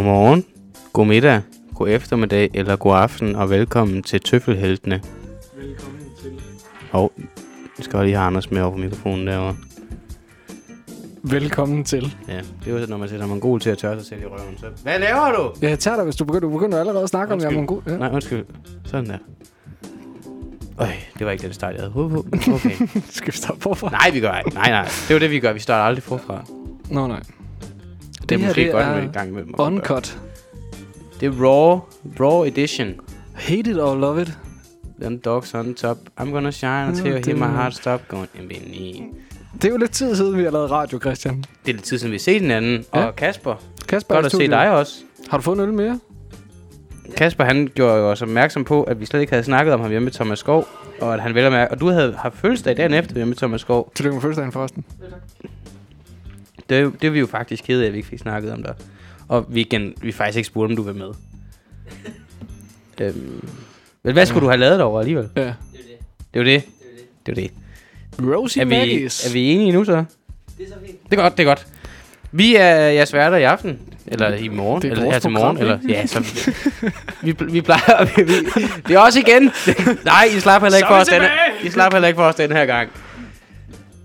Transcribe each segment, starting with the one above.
Godmorgen, god middag, god eftermiddag eller god aften og velkommen til Tøffelheltene. Velkommen til. Og skal lige have Anders med over på mikrofonen derovre. Velkommen til. Ja, det er jo sådan, når man sætter mongol til at tørre sig selv i røven. Så, hvad laver du? Ja, jeg tager dig, hvis du begynder, du begynder allerede at snakke om, jeg er Undskyld. mongol. Ja. Nej, undskyld. Sådan der. Øj, det var ikke den start, jeg havde håbet på. Okay. Skal vi stoppe forfra? nej, vi gør ikke. Nej, nej. Det er jo det, vi gør. Vi starter aldrig forfra. Nå, nej. Det er her, måske det godt er med i gang med dem. Uncut. Det er raw, raw edition. Hate it or love it. Then dogs on top. I'm gonna shine until you hear my heart stop going in me. Det er jo lidt tid siden, vi har lavet radio, Christian. Det er lidt tid siden, vi har set hinanden. Ja. Og Kasper, Kasper, godt at se dig også. Har du fået en øl mere? Kasper, han gjorde jo også opmærksom på, at vi slet ikke havde snakket om ham hjemme med Thomas Skov. Og at han vel at mærke, og du havde haft fødselsdag dagen efter hjemme med Thomas Skov. Tillykke med fødselsdagen forresten. Det, er jo- det er vi jo faktisk kede af, at vi ikke fik snakket om dig. Og vi, igen, vi faktisk ikke spurgte, om du var med. øhm, men hvad skulle du have lavet derovre alligevel? Ja. Det er jo det. Det er jo det. Rosie Er vi, Maggis. er vi enige nu så? Det er så fint. Det er godt, det er godt. Vi er jeres værter i aften. Eller i morgen. Det er eller vores her til morgen. Eller, ja, så, vi, vi plejer... Vi, vi, det er også igen. Nej, I slapper heller ikke for er os den. I slapper heller ikke for os den her gang.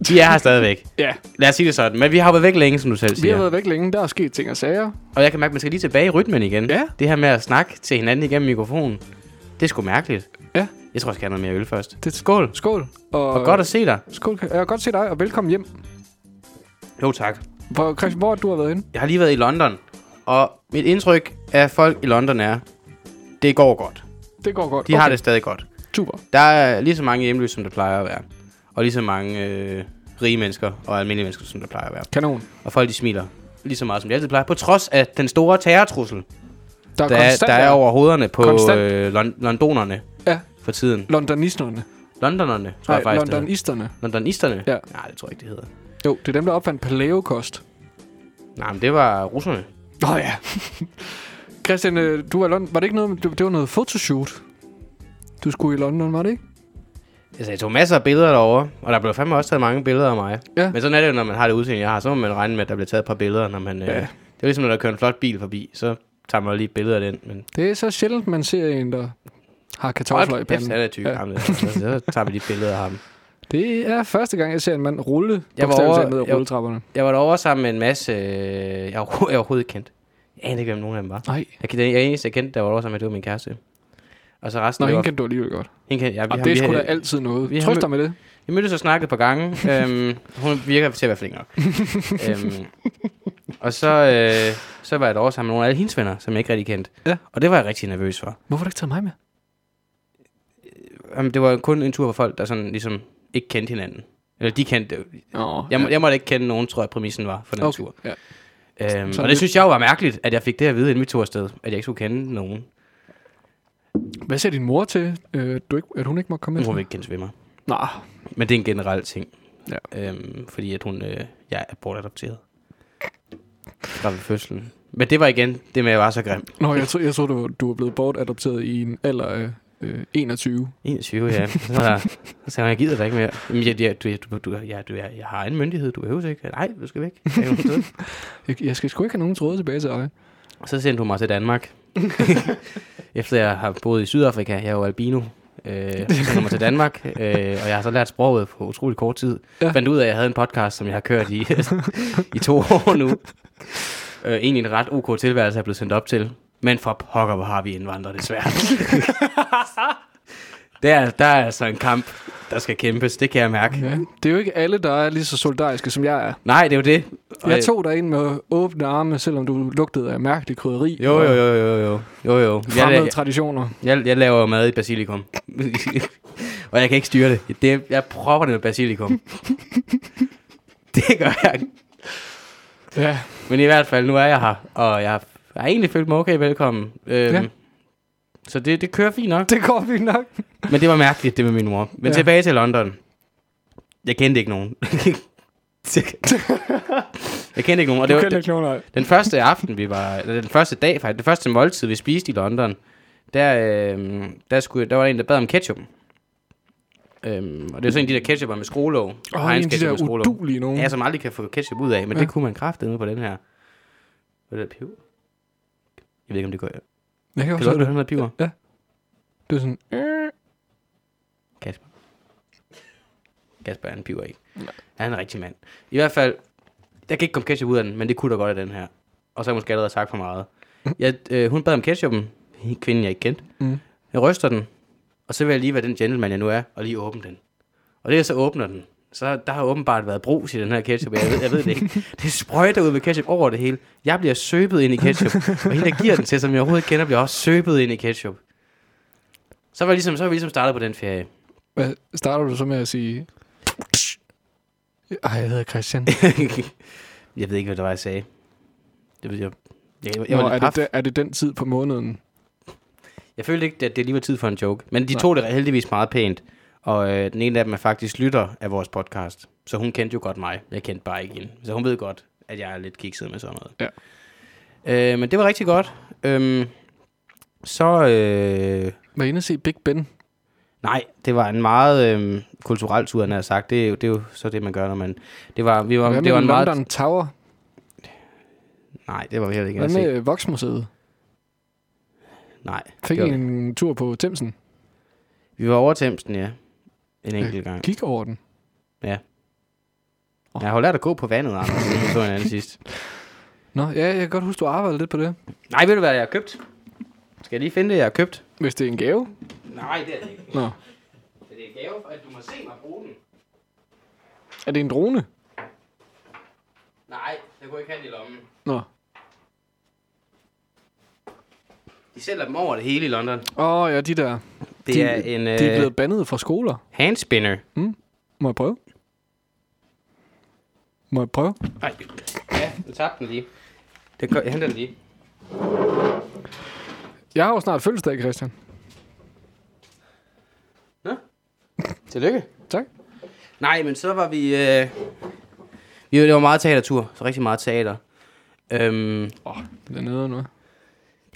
Vi er her stadigvæk. Ja, Lad os sige det sådan. Men vi har været væk længe, som du selv vi har siger. været væk længe. Der er sket ting og sager. Og jeg kan mærke, at man skal lige tilbage i rytmen igen. Ja. Det her med at snakke til hinanden igennem mikrofonen. Det er sgu mærkeligt. Ja. Jeg tror, jeg skal have noget mere øl først. Det Skål. Skål. Og, Og godt at se dig. Skål. Jeg har godt se dig, og velkommen hjem. Jo, tak. Hvor, Christian, hvor du har været henne? Jeg har lige været i London, og mit indtryk af folk i London er, det går godt. Det går godt. De okay. har det stadig godt. Super. Der er lige så mange hjemløse, som der plejer at være. Og lige så mange øh, rige mennesker og almindelige mennesker, som der plejer at være. Kanon. Og folk, de smiler lige så meget, som de altid plejer. På trods af den store terrortrussel, Der er der, er, konstant der er over hovederne på Konstant. øh, lon- londonerne Ja. for tiden. Londonisterne. Londonerne, tror Nej, jeg faktisk. Londonisterne. Londonisterne? Ja. Nej, det tror jeg ikke, det hedder. Jo, det er dem, der opfandt paleokost. Nej, men det var russerne. Åh oh, ja. Christian, øh, du var i London. Var det ikke noget, det, det var noget photoshoot? Du skulle i London, var det ikke? Altså, jeg tog masser af billeder derovre, og der blev fandme også taget mange billeder af mig. Ja. Men sådan er det jo, når man har det udseende, jeg har. Så må man regne med, at der bliver taget et par billeder, når man... Øh, Ja. Det er ligesom, når der kører en flot bil forbi, så tager man lige et billede af den. Men Det er så sjældent, man ser en, der har kartofler i Hold kæft, panden. han er tyk, Ja. ham der. Så, så tager vi lige et billede af ham. Det er første gang, jeg ser en mand rulle Jeg var over- ned ad jeg- rulletrapperne. Jeg var derovre sammen med en masse... Øh, jeg, overho- jeg overhovedet kendt. Jeg anede ikke, hvem nogen af dem var. Nej, Jeg, kendte- jeg eneste, jeg kendte, der var derovre sammen med, det var min kæreste. Og så resten... Nå, hende kendte du alligevel godt. hende kendte, ja, vi, Og har- det er sgu da altid noget. vi Trøst dig med det. Vi mødtes og snakkede et par gange. øhm, hun virker til at være flink nok. øhm, og så, øh, så var jeg derovre sammen med nogle af alle hendes venner, som jeg ikke rigtig kendte. Ja. Og det var jeg rigtig nervøs for. Hvorfor har du ikke taget mig med? Jamen, det var kun en tur for folk, der sådan ligesom ikke kendte hinanden. Eller de kendte... Nå, Jeg, må, jeg måtte ikke kende nogen, tror jeg, præmissen var for den okay. tur. Ja. Øhm, Sådan og det lidt- synes jeg jo var mærkeligt, at jeg fik det at vide, inden vi tog afsted. At jeg ikke skulle kende nogen. Hvad siger din mor til, øh, du ikke, at hun ikke må komme med? Hun vil ikke kendes ved mig. Nå, Men det er en generel ting. Ja. Øhm, fordi at hun, øh, jeg er bortadopteret. Fra ved fødslen. Men det var igen det med, at jeg var så grim. Nå jeg, tror, jeg tror, du, du er blevet bortadopteret i en alder af øh, 21. 21, ja. Så, sagde hun, jeg gider dig ikke mere. Men jeg, jeg, du, du, du, jeg, du, jeg, jeg har en myndighed, du behøver ikke. Nej, du skal væk. sagde. Jeg, jeg skal sgu ikke have nogen tråde tilbage til dig. Så sendte hun mig til Danmark. Efter jeg har boet i Sydafrika. Jeg er jo albino. Øh, så mig til Danmark. Øh, og jeg har så lært sproget på utrolig kort tid. Ja. Fandt ud af, at jeg havde en podcast, som jeg har kørt i, i to år nu. Øh, egentlig en ret ok tilværelse, jeg er blevet sendt op til. Men for pokker, hvor har vi indvandret desværre. der, der er altså en kamp, der skal kæmpes. Det kan jeg mærke. Ja. Det er jo ikke alle, der er lige så solidariske, som jeg er. Nej, det er jo det. Og Jeg tog dig ind med åbne arme, selvom du lugtede af mærkelig krydderi. Jo, jo, jo, jo, jo. jo, jo. Fremmede jeg, traditioner. jeg, jeg laver mad i basilikum. og jeg kan ikke styre det. det jeg propper det med basilikum. det gør jeg. Ja. Men i hvert fald, nu er jeg her. Og jeg har egentlig følt mig okay velkommen. Øhm, Ja. Så det, det kører fint nok. Det går fint nok. Men det var mærkeligt, det med min mor. Men Ja. tilbage til London. Jeg kendte ikke nogen. jeg kendte ikke nogen. Og Du det var, kender ikke nogen, nej. Den første aften, vi var, eller den første dag faktisk, det første måltid, vi spiste i London, der, øh, der, skulle, der var en, der bad om ketchup. Øhm, og det er sådan en de der ketchuper med skruelåg. Åh, Heinz en de der udulige nogen. Ja, som aldrig kan få ketchup ud af, men Ja. det kunne man kraftedeme på den her. Hvad er det, peber? Jeg ved ikke, om det går. Kan Jeg kan også godt høre det. noget piver? Det er sådan... Øh. Kasper. Kasper er en piver ikke. Han er en rigtig mand. I hvert fald, der kan ikke komme ketchup ud af den, men det kunne der godt af den her. Og så har jeg måske allerede sagt for meget. Jeg, øh, hun bad om ketchupen, kvinden jeg ikke kendte. Mm. Jeg ryster den, og så vil jeg lige være den gentleman, jeg nu er, og lige åbne den. Og det jeg så åbner den, så der har åbenbart været brus i den her ketchup. Jeg ved, jeg ved det ikke. Det sprøjter ud med ketchup over det hele. Jeg bliver søbet ind i ketchup. Og hende, der giver den til, som jeg overhovedet ikke kender, bliver også søbet ind i ketchup. Så var, jeg ligesom, så var vi ligesom startet på den ferie. Hvad starter du så med at sige... Ej, jeg hedder Christian. jeg ved ikke, hvad det var, jeg sagde. Det ved jeg. Jeg, jeg, Nå, var er, det, er det den tid på måneden? jeg følte ikke, at det lige var tid for en joke. Men de Nej. tog det heldigvis meget pænt. Og øh, den ene af dem er faktisk lytter af vores podcast. Så hun kendte jo godt mig. Jeg kendte bare ikke hende. Så hun ved godt, at jeg er lidt kikset med sådan noget. Ja. Øh, men det var rigtig godt. Øhm, så... Øh, Var I inde og se Big Ben? nej, det var en meget øh, kulturel tur, han har sagt. Det er, jo, det er jo så det, man gør, når man... Det var, vi var, Hvad det var en meget... London Tower? Nej, det var vi heller ikke. Hvad se. med Voksmuseet? Nej. Fik I en tur på Thamesen? vi var over Thamesen, ja. En enkelt gang. Kig over den. Jeg har jo lært at gå på vandet, Anders, siden vi så en anden sidst. Nå, ja, jeg kan godt huske, du arbejdede lidt på det. Nej, ved du hvad, jeg har købt? Skal jeg lige finde det, jeg har købt? Hvis det er en gave. Nej, det er det ikke. Nå. Det er en gave, for at du må se mig bruge den. Er det en drone? Nej, jeg kunne ikke have i lommen. Nå. De sælger dem over det hele i London. Åh, oh, ja, de der. Det de, er en De er øh, blevet bandet fra skoler. handspinner. Må jeg prøve? Må jeg prøve? Nej, ja, du tabte den lige. Det, jeg henter den lige. Jeg har jo snart fødselsdag, Christian. Tillykke. Tak. Nej, men så var vi... Øh, vi det var meget teatertur, så rigtig meget teater. Øhm, Åh, oh, det er nede nu.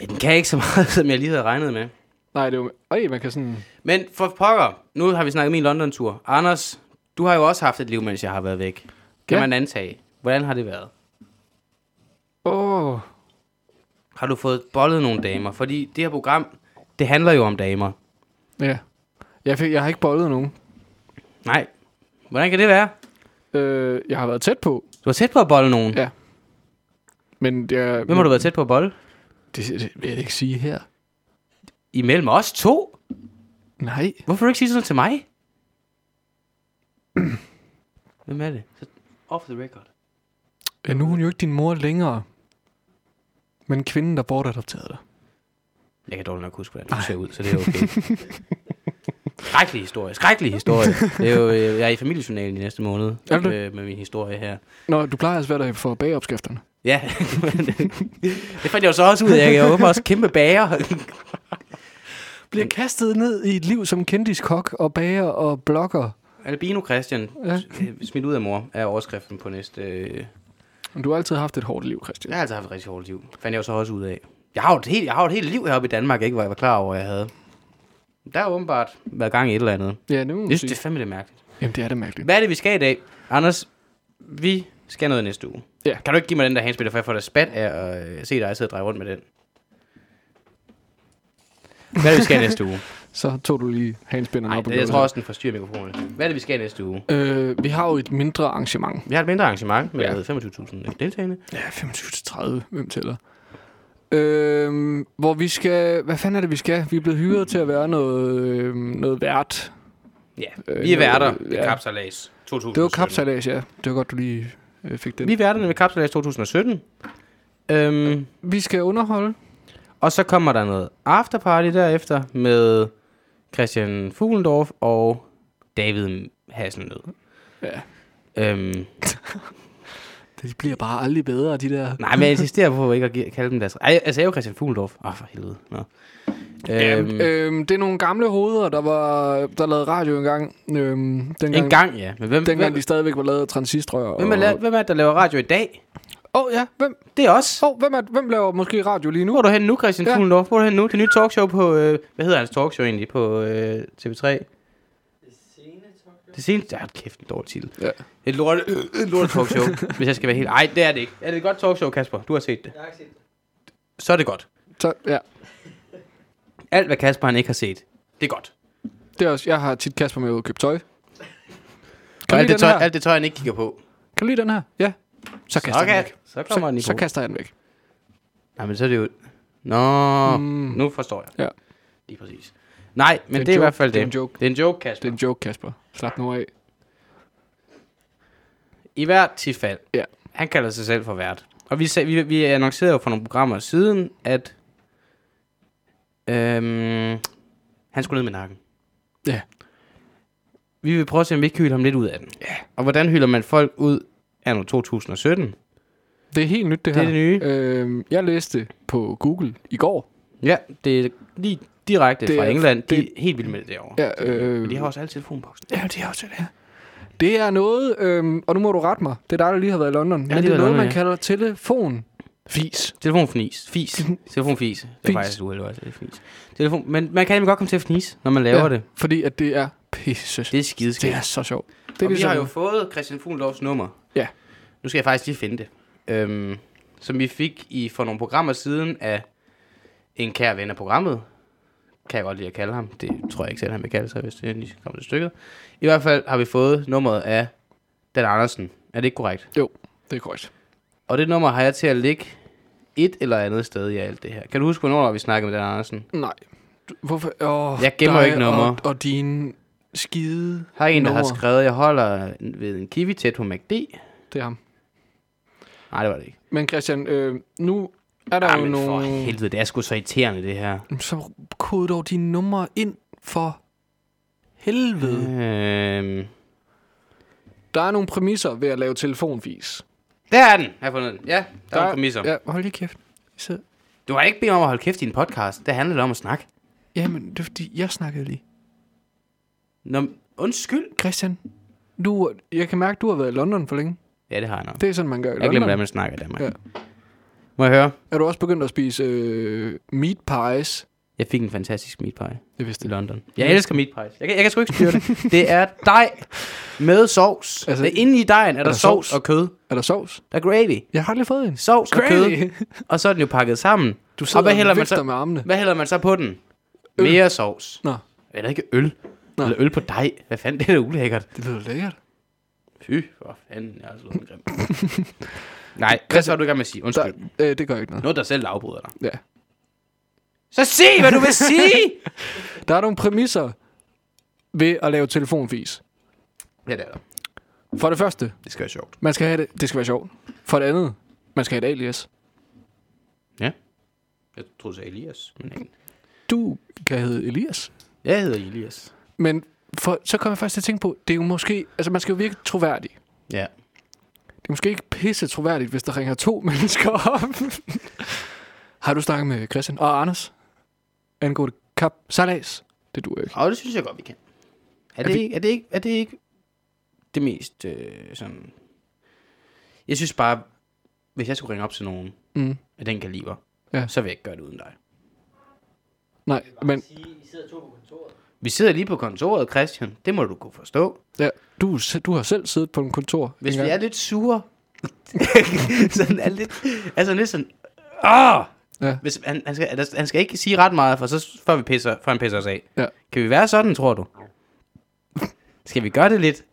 Ja, den kan ikke så meget, som jeg lige havde regnet med. Nej, det er jo... Øj, man kan sådan... Men for pokker, nu har vi snakket min London-tur. Anders, du har jo også haft et liv, mens jeg har været væk. Kan Ja. man antage. Hvordan har det været? Åh, oh, Har du fået bollet nogle damer? Fordi det her program, det handler jo om damer. ja. Jeg, fik, jeg har ikke bollet nogen. Nej. Hvordan kan det være? Øh, jeg har været tæt på, Du var tæt på at bolle nogen. Ja. men... Jeg, Hvem har du været tæt på at bolle? Det, det vil jeg ikke sige her. Imellem os to? Nej. Hvorfor ikke sige sådan til mig? Hvem er det? Så off the record. Ja, nu er hun jo ikke din mor længere. Men kvinden, der bortadopterede dig. Jeg kan dårligt nok huske, hvordan du ser ud, så det er okay. skrækkelig historie. Skrækkelig historie. Det er jo, øh, jeg er i familiejournalen i næste måned Er du det? øh, med min historie her. Nå, du plejer altså at være der for bagopskrifterne. Ja, det fandt jeg jo så også ud af. Jeg er også kæmpe bager. Bliver kastet ned i et liv som kendiskok og bager og blogger. Albino Christian, Ja. øh, smidt ud af mor, er overskriften på næste... Øh... Du har altid haft et hårdt liv, Christian. Jeg har altid haft et rigtig hårdt liv. Fandt jeg jo så også ud af. Jeg har jo et helt, jeg har jo et helt liv heroppe i Danmark, ikke, hvor jeg var klar over, at jeg havde. Der har åbenbart været gang i et eller andet. Ja, man Jeg synes, det er fandme det er mærkeligt. Jamen, det er det mærkeligt. Hvad er det, vi skal i dag? Anders, vi skal noget næste uge. Ja. Kan du ikke give mig den der handspiller, for jeg får da spat af at øh, se dig sidde og dreje rundt med den? Hvad er det, vi skal næste uge? Så tog du lige handspænderen Nej, op. det, jeg tror også, den forstyrrer mikrofonen. Hvad er det, vi skal næste uge? Øh, vi har jo et mindre arrangement. Vi har et mindre arrangement med ja. 25.000 deltagende. Ja, 25-30. Hvem tæller? Øh, hvor vi skal... Hvad fanden er det, vi skal? Vi er blevet hyret til at være noget, øh, noget vært. Ja, Øh, vi er værter ved ja. Kapsalas 2017. Det var kapsalas, ja. Det var godt, du lige øh, fik den. Vi Vi, er værterne ved Kapsalas 2017. Øhm, vi skal underholde. og så kommer der noget afterparty derefter med Christian Fuglendorf og David Hasselnød. Ja. Øhm, Det bliver bare aldrig bedre, de der... nej, men jeg insisterer på ikke at kalde dem deres... Ej, altså, jeg er jo Christian Fuglendorf. Åh, oh, for helvede. Nå. Øhm, Øhm, øhm, det er nogle gamle hoveder, der var der lavede radio engang. Øhm, dengang, en gang, ja. Men hvem, dengang hvem, de stadigvæk var lavet transistorrør. hvem, er, la- hvem er det, der laver radio i dag? Åh oh, ja, hvem, Det er os. oh, hvem, er, hvem laver måske radio lige nu? Hvor er du hen nu, Christian ja. Fuglendorf? Hvor er du hen nu? Det nye talkshow på... Øh, hvad hedder hans talkshow egentlig? På øh, TV3? Det seneste... Ja, kæft, en dårlig titel. Ja. Et lort, øh, et lort talkshow, hvis jeg skal være helt... Ej, det er det ikke. Er det et godt talkshow, Kasper? Du har set det. Jeg har ikke set det. Så er det godt. Så, ja. Alt, hvad Kasper han ikke har set, det er godt. Det er også, jeg har tit Kasper med ud og købe tøj. Og Kan alt du det, tøj, den her? alt det tøj, han ikke kigger på. Kan du lide den her? Ja. Så kaster så, jeg den væk. så kommer den i Så, så kaster jeg den væk. Nej, men så er det jo... Nå, mm. nu forstår jeg. Ja. Lige præcis. Nej, men er det er, det er i hvert fald Det er det. en joke. Det er en joke, Kasper. Det er en joke, Kasper. Slap nu af. I hvert tilfælde. Ja. Han kalder sig selv for vært. Og vi, sag- vi, vi annoncerede jo for nogle programmer siden, at øhm, han skulle ned med nakken. Ja. Vi vil prøve at se, om vi ikke kan hylde ham lidt ud af den. Ja. Og hvordan hylder man folk ud af nu 2017? Det er helt nyt, det Det her. er det nye. Øhm, jeg læste på Google i går. Ja, det er lige direkte Det fra er- England. De det- er helt vilde med det derovre. Ja, øh, Men de har også alle telefonboksen. Ja, de har også det her. Det er noget, øhm, og nu må du rette mig. Det er dig, der lige har været i London. men lige det er noget, man ja. kalder telefon. Fis. Telefonfnis. Fis. Telefonfis. Det er Fis. faktisk uheldigt, altså. Det er fis. Telefon. Men man kan nemlig godt komme til at fnise, når man laver Ja. det. Fordi at det er pisse. Det er skideskægt. det er så sjovt. Det og vi ligesom, har jo fået Christian Fuglendorfs nummer. Ja. Nu skal jeg faktisk lige finde det. Øhm, som vi fik i for nogle programmer siden af en kær ven af programmet. Kan jeg godt lide at kalde ham. Det tror jeg ikke selv, han vil kalde sig, hvis det lige kommer til stykket. I hvert fald har vi fået nummeret af Dan Andersen. Er det ikke korrekt? det er korrekt. Og det nummer har jeg til at ligge et eller andet sted i alt det her. Kan du huske, hvornår vi snakkede med Dan Andersen? Nej. Hvorfor? Åh, Jeg gemmer ikke numre. Og, og din skide... Har en, der har Nummer. skrevet, jeg holder ved en kiwi tæt på MACD. Det er ham. Nej, det var det ikke. Men Christian, øh, nu er der Ah, jo men for nogle... helvede, det er sgu så irriterende, det her. Så kod dog dine numre ind for helvede. Øhm, Der er nogle præmisser ved at lave telefonfis. der er den, har jeg fundet den. Ja, der, der er en præmisser. Ja, hold lige kæft. Så, Du har ikke bedt om at holde kæft i en podcast. Det handler om at snakke. jamen, det er fordi, jeg snakkede lige. Nå, undskyld. Christian, du, jeg kan mærke, du har været i London for længe. Ja, det har jeg nok. Det er sådan, man gør i Jeg London. glemmer, hvordan man snakker i Danmark. Ja. Må jeg høre? Er du også begyndt at spise øh, meat pies? Jeg fik en fantastisk meat pie Jeg vidste i det. London. Jeg elsker meat pies. Jeg kan, jeg kan sgu ikke styre det. Det er dej med sovs. Altså, Altså, det, inde i dejen er, der, der sovs, sovs? og kød. Er der sovs? Der er gravy. Jeg har aldrig fået en. Sovs og kød. Og så er den jo pakket sammen. Du Og sidder hvad og, hælder man så? med armene. Hvad hælder man så på den? Øl. Mere sovs. Nå, Eller ikke øl. Nå. Eller øl på dej. Hvad fanden, det er da ulækkert. det lyder lækkert. Fy, for fanden, jeg slået en grim. Nej, hvad så er du i gang med at sige? Undskyld. Der, øh, det gør ikke noget. Noget, der selv afbryder dig. Ja. Så sig, hvad du vil sige! Der er nogle præmisser ved at lave telefonfis. ja, det er der. For det første, Det skal være sjovt. man skal have det. Det skal være sjovt. For det andet, man skal have et alias. Jeg troede, du sagde Elias. Men ikke. Du kan hedde Elias. Jeg hedder Elias. Men for, så kommer jeg faktisk til at tænke på, det er jo måske, altså man skal jo virke troværdig. Ja. Det er måske ikke pisse troværdigt, hvis der ringer to mennesker op. Har du snakket med Christian og Anders? Angående kap salas? Det duer ikke. Og det synes jeg godt, vi kan. Er Er det, vi- ikke, er det, ikke, er det ikke det mest øh, sådan... Jeg synes bare, hvis jeg skulle ringe op til nogen Mm. af den kaliber, Ja. så vil jeg ikke gøre det uden dig. Nej, men Vi sidder lige på kontoret, Christian. Det må du kunne forstå. ja, du, du har selv siddet på en kontor. Hvis vi er lidt sure, sådan er lidt, altså lidt sådan, åh! Ja. Hvis, han, han, skal, altså, han skal ikke sige ret meget, for så før, vi pisser, før han pisser os af. Ja. Kan vi være sådan, tror du? Skal vi gøre det lidt?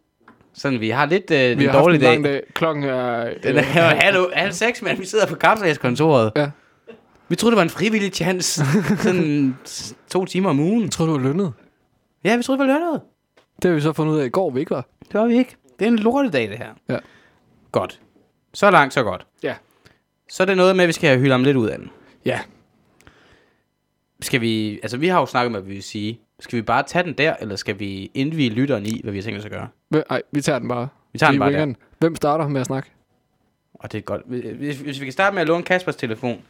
Sådan, vi har lidt øh, Vi en har en dårlig lang dag. dag. Klokken er... Den er jo halv, halv seks, mand. Vi sidder på kapsejskontoret. Ja. Vi troede, det var en frivillig chance. Sådan to timer om ugen. Jeg tror du var lønnet. Ja, vi troede, det var lønnet. Det har vi så fundet ud af i går, vi ikke var. Det var vi ikke. Det er en lortedag, det her. Ja. Godt. Så langt, så godt. Ja. Så er det noget med, at vi skal have hyldet ham lidt ud af den. Ja. Skal vi... Altså, vi har jo snakket med, hvad vi vil sige. Skal vi bare tage den der, eller skal vi indvige lytteren i, hvad vi har tænkt os at gøre? Hvem, ej, vi tager den bare. Vi tager den bare der. Hvem starter med at snakke? Og det er godt. Hvis, hvis vi kan starte med at låne Kaspers telefon.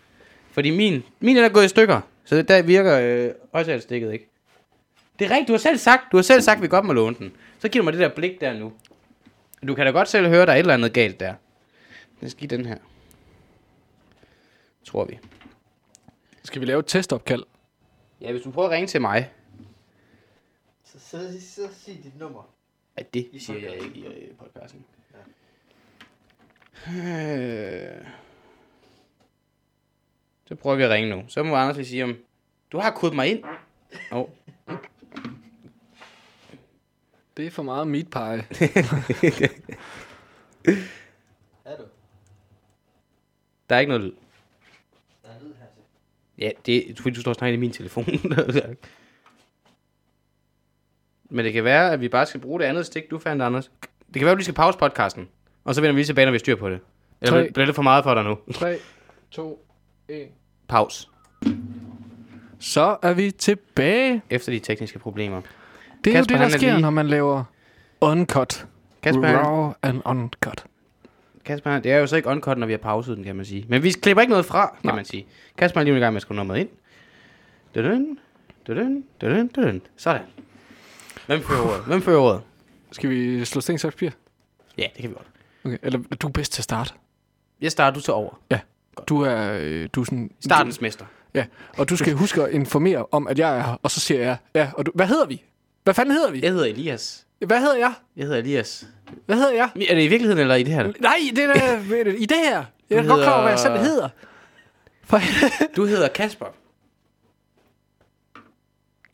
Fordi min, min er gået i stykker. Så der virker øh, højtalstikket ikke. Det er rigtigt, du har selv sagt, du har selv sagt, at vi godt må låne den. Så giver du mig det der blik der nu. Du kan da godt selv høre, der er et eller andet galt der. Jeg skal give den her. Tror vi. Skal vi lave et testopkald? Ja, hvis du prøver at ringe til mig. Så, så, så, så sig dit nummer. Ja, det siger jeg ikke i øh, podcasten. Øh. Så prøver vi at ringe nu. Så må Anders lige sige om... Du har kodet mig ind. Åh, oh. Det er for meget meat pie. Er du? der er ikke noget lyd. Der er lyd hertil. Ja, det er fordi, du står og snakker i min telefon. Men det kan være, at vi bare skal bruge det andet stik, du fandt, Anders. Det kan være, at vi skal pause podcasten. Og så vender vi lige tilbage, når vi styr på det. Eller Tre. bliver det for meget for dig nu? 3, 2, 1. Pause. Så er vi tilbage. Efter de tekniske problemer. Det er Kasper, jo det, der er sker, lige- når man laver uncut. Kasper, han- Raw and uncut. Kasper, det er jo så ikke uncut, når vi har pauset den, kan man sige. Men vi klipper ikke noget fra, kan Nej. man sige. Kasper er lige i gang med at skrive nummeret ind. Dudun, dudun, dudun, dudun. Sådan. Hvem fører ordet? Hvem fører ordet? Skal vi slå sten, saks, papir? Ja, det kan vi godt. Okay. Eller du er bedst til at starte. Jeg starter, du tager over. Du er, øh, du er sådan... Startens mester. Ja, og du skal huske at informere om, at jeg er her. Og så siger jeg, ja, og du, hvad hedder vi? Hvad fanden hedder vi? Jeg hedder Elias. Hvad hedder jeg? Jeg hedder Elias. Hvad hedder jeg? Er det i virkeligheden, eller i det her? Nej, det er i det her. Jeg er Du godt klar over, hvad jeg hedder- selv hedder. For, Du hedder Kasper.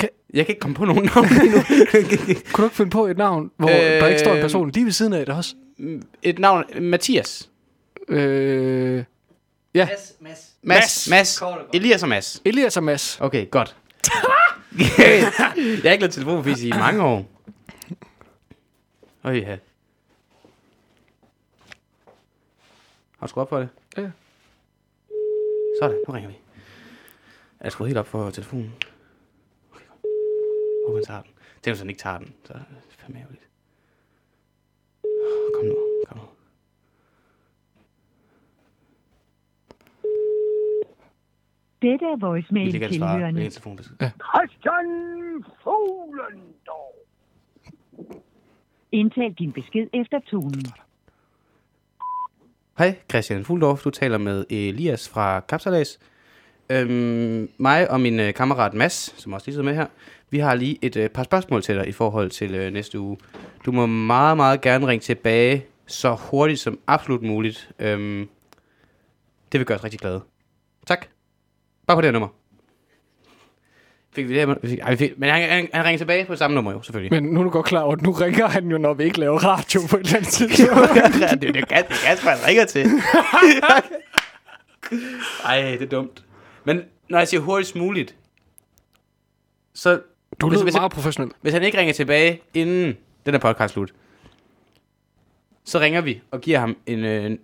Ka- Jeg kan ikke komme på nogen navn lige nu. kunne du ikke finde på et navn, hvor øh, der ikke står en person lige ved siden af det også? Et navn, Mathias. Øh, Mads, Mads. Mads. Mads. Godt. Elias og Mads. Elias og Mads. Okay, godt. jeg har ikke lavet telefonfis i mange år. Øj, ja. Har du skruet op for det? Ja. Sådan, nu ringer vi. Er jeg skruet helt op for telefonen? Okay, godt. Håber han tager den. Tænk, hvis han ikke tager den, så er det fandme ærgerligt. Kom nu, kom nu. Dette er Vi voicemail svar. Vi tilhørende. ligger en telefonbesked. Christian Fuglendorf. Indtal din besked efter tonen. Hej, Christian Fuldorf. Du taler med Elias fra Kapsalas. Øhm, mig og min øh, kammerat Mads, som også lige sidder med her, vi har lige et øh, par spørgsmål til dig i forhold til øh, næste uge. Du må meget, meget gerne ringe tilbage så hurtigt som absolut muligt. Øhm, det vil gøre os rigtig glade. Tak. Bare på det her nummer. Fik vi det her? vi Fik, ej, vi fik, men han, han, han ringer tilbage på samme nummer jo, selvfølgelig. Men nu er du godt klar over, at nu ringer han jo, når vi ikke laver radio på et eller andet tidspunkt. det er det, Kasper, han ringer til. Ej, det er dumt. Men når jeg siger hurtigst muligt, så Du Hvis- lyder hvis- meget professionel. hvis han ikke ringer tilbage inden den her podcast slut, så ringer vi og giver ham en... Øh, er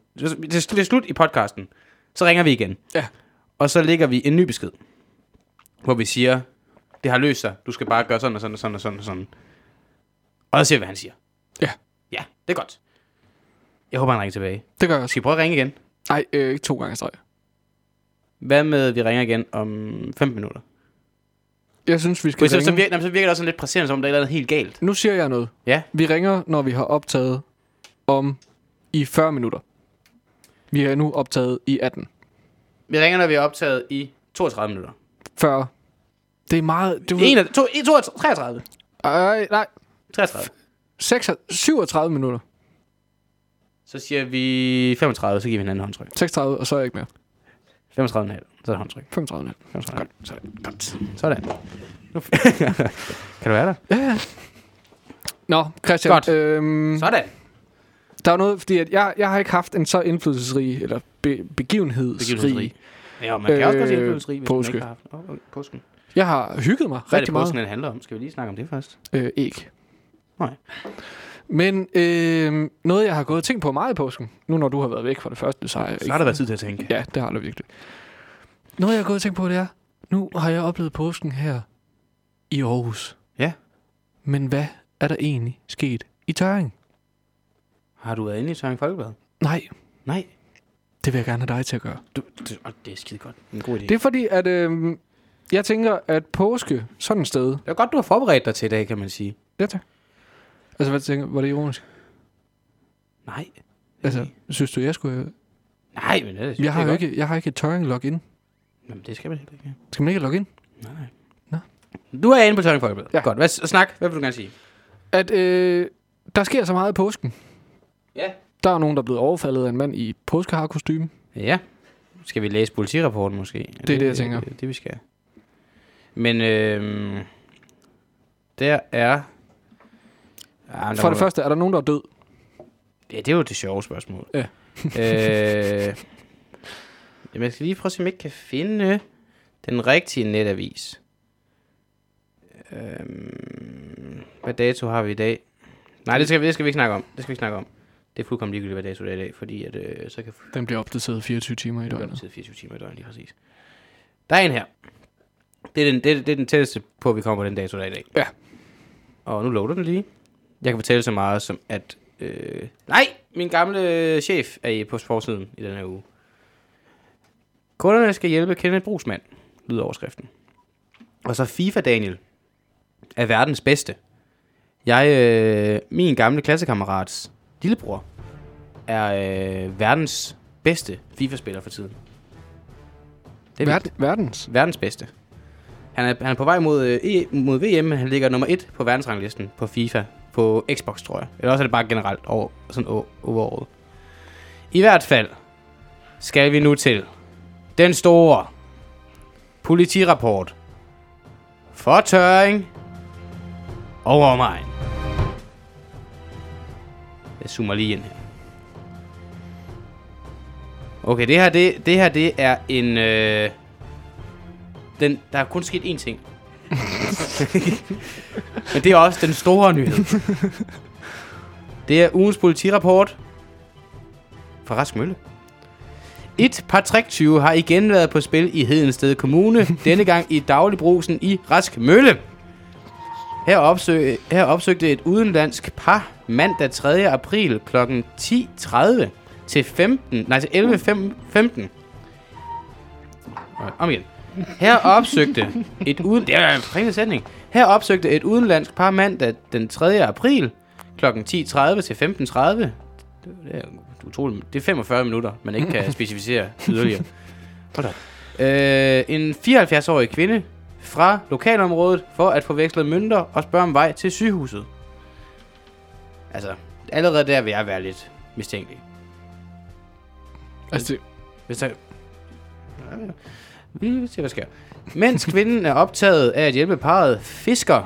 det er slut i podcasten. Så ringer vi igen. Ja. Og så lægger vi en ny besked, hvor vi siger, det har løst sig, du skal bare gøre sådan og sådan og sådan og sådan og sådan. Og så ser vi, hvad han siger. Ja. Ja, det er godt. Jeg håber, han ringer tilbage. Det gør jeg også. Skal vi prøve at ringe igen? Nej, øh, ikke to gange streg. Hvad med, at vi ringer igen om 15 minutter? Jeg synes, vi skal så, ringe. så, virker, så virker det også sådan lidt presserende, som om der er noget helt galt. Nu siger jeg noget. Ja. Vi ringer, når vi har optaget om i 40 minutter. Vi er nu optaget i 18. Vi ringer, når vi er optaget i 32 minutter. 40. Det er meget... Du ved, 1, 2, 1, 2, 33. Ej, nej, 33. 6, 37 minutter. Så siger vi 35, så giver vi hinanden håndtryk. 36, og så er jeg ikke mere. 35,5, så er det håndtryk. 35. 35. Godt. Sådan. Godt. Sådan. Nu kan du være der? Ja, ja. Nå, Christian. Godt. Øhm, Sådan. der er noget, fordi at jeg, jeg har ikke haft en så indflydelsesrig, eller be, begivenhedsrig. Begivenhedsrig. Ja, man kan også godt sige Øh, indflydelsesrig, hvis påske. man ikke har haft. Oh, påsken. Jeg har hygget mig Hvad er det rigtig meget. påsken, den handler om? Skal vi lige snakke om det først? Øh, ikke. Nej. Men øh, noget, jeg har gået og tænkt på meget i påsken, nu når du har været væk fra det første, så har jeg Så har der været tid til at tænke. Ja, det har der virkelig. Noget, jeg har gået og tænkt på, det er, nu har jeg oplevet påsken her i Aarhus. Ja. Men hvad er der egentlig sket i Tøring? Har du været inde i Tøring Folkeblad? Nej, Nej. det vil jeg gerne have dig til at gøre. Du, oh, det er skide godt. En god idé. Det er fordi, at øh, jeg tænker, at påske, sådan et sted... det er godt, du har forberedt dig til i dag, kan man sige. Ja, tak. Altså, hvad tænker Var det ironisk? Nej. Altså, synes du, jeg skulle... Nej, men det, er- Jeg har det jo ikke, jeg har ikke et Tøring login. Jamen, det skal man heller ikke. Skal man ikke logge ind? Nej. Nå. Du er inde på Tøring Folkeblad. Ja. Godt. Hvad, snak. Hvad vil du gerne sige? At øh, der sker så meget i påsken. Ja. Der er nogen, der er blevet overfaldet af en mand i påskeharkostyme. Ja. Skal vi læse politirapporten måske? Det er det, jeg tænker. Det, det vi skal. Men øh, der er... Der For det første, er der nogen, der er død? Ja, det er jo det sjove spørgsmål. Ja. øh, jamen, jeg skal lige prøve at se, om jeg ikke kan finde den rigtige netavis. Øhm, hvad dato har vi i dag? Nej, det skal, det skal vi ikke snakke om. Det skal vi ikke snakke om. Det er fuldkommen ligegyldigt, hvad dato det er i dag, fordi at, øh, så kan Den bliver opdateret 24 timer i det er døgnet. optaget 24 timer i døgnet, lige præcis. Der er en her. Det er den, det, er- det er den tætteste på, at vi kommer på den dato, der er i dag. Ja. Og nu loader den lige. Jeg kan fortælle så meget som, at... Øh, nej! Min gamle chef er i på forsiden i den her uge. Kunderne skal hjælpe Kenneth Brugsmand, lyder overskriften. Og så FIFA Daniel er verdens bedste. Jeg, øh, min gamle klassekammerats lillebror, er øh, verdens bedste FIFA-spiller for tiden. Det er Verd- verdens? verdens bedste. Han er, han er på vej mod, øh, e, mod VM, men han ligger nummer 1 på verdensranglisten på FIFA. På Xbox, tror jeg. Eller også er det bare generelt over, sådan over overall. I hvert fald skal vi nu til den store politirapport for tørring og omegn. Jeg zoomer lige ind her. Okay, det her, det, det her, det er en... Øh, den, der er kun sket én ting. Men det er også den store nyhed. Det er ugens politirapport fra Rask Mølle. Et par triktyve har igen været på spil i Hedensted Kommune, denne gang i dagligbrusen i Rask Mølle. Her, opsøg, her opsøgte et udenlandsk par mandag 3. april kl. 10.30 til 15, nej til 11.15. Om igen. Her opsøgte et uden... Det er en ringende sætning. Her opsøgte et udenlandsk par mandag den 3. april kl. 10.30 til 15.30. Det er utroligt. Det er 45 minutter, man ikke kan specificere yderligere. Hold da. Øh, en 74-årig kvinde fra lokalområdet for at få vekslet mønter og spørge om vej til sygehuset. Altså, allerede der vil jeg være lidt mistænkelig. Altså, det, Hvis der... Vi vil se, hvad sker. Mens kvinden er optaget af at hjælpe parret, fisker...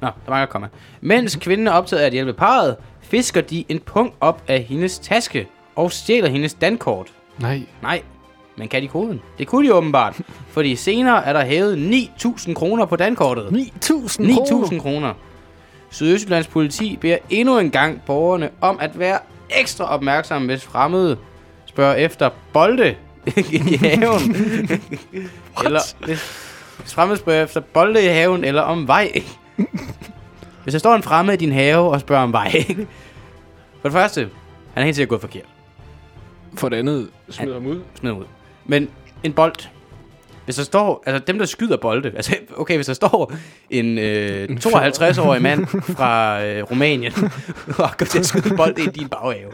Nå, der mangler komma. Mens kvinden er optaget af at hjælpe parret, fisker de en punkt op af hendes taske og stjæler hendes dankort. nej. Nej, men kan de koden? Det kunne de åbenbart, fordi senere er der hævet 9.000 kroner på dankortet. 9.000 9.000 kroner. Sydøstjyllands politi beder endnu en gang borgerne om at være ekstra opmærksomme, hvis fremmede spørger efter bolde i haven. eller hvis, hvis fremmede spørger efter bolde i haven, eller om vej. hvis der står en fremmed i din have og spørger om vej. For det første, han er helt sikkert gået forkert. For det andet, smider ham ud. Smid ud. Men en bold. Hvis der står, altså dem der skyder bolde, altså okay, hvis der står en øh, 52-årig mand fra øh, Rumænien og går til at skyde en bold ind i din baghave.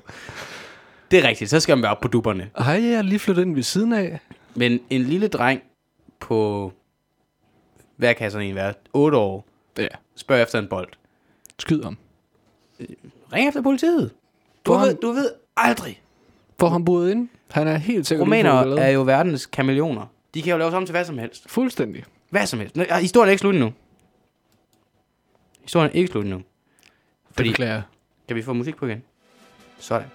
Det er rigtigt, så skal man være op på dupperne. Hej, jeg er lige flyttet ind ved siden af. Men en lille dreng på, hvad kan sådan en være, 8 år, Ja. spørger efter en bold. Skyd ham. Ring efter politiet. Du ved, du ved aldrig. Hvor han boede inde. Han er helt sikkert eller er jo verdens kameleoner. De kan jo laves om til hvad som helst. Fuldstændig. Hvad som helst. Nå, Historien er ikke slut nu. Historien er ikke slut nu. Det Fordi, beklager jeg. kan vi få musik på igen? Sådan.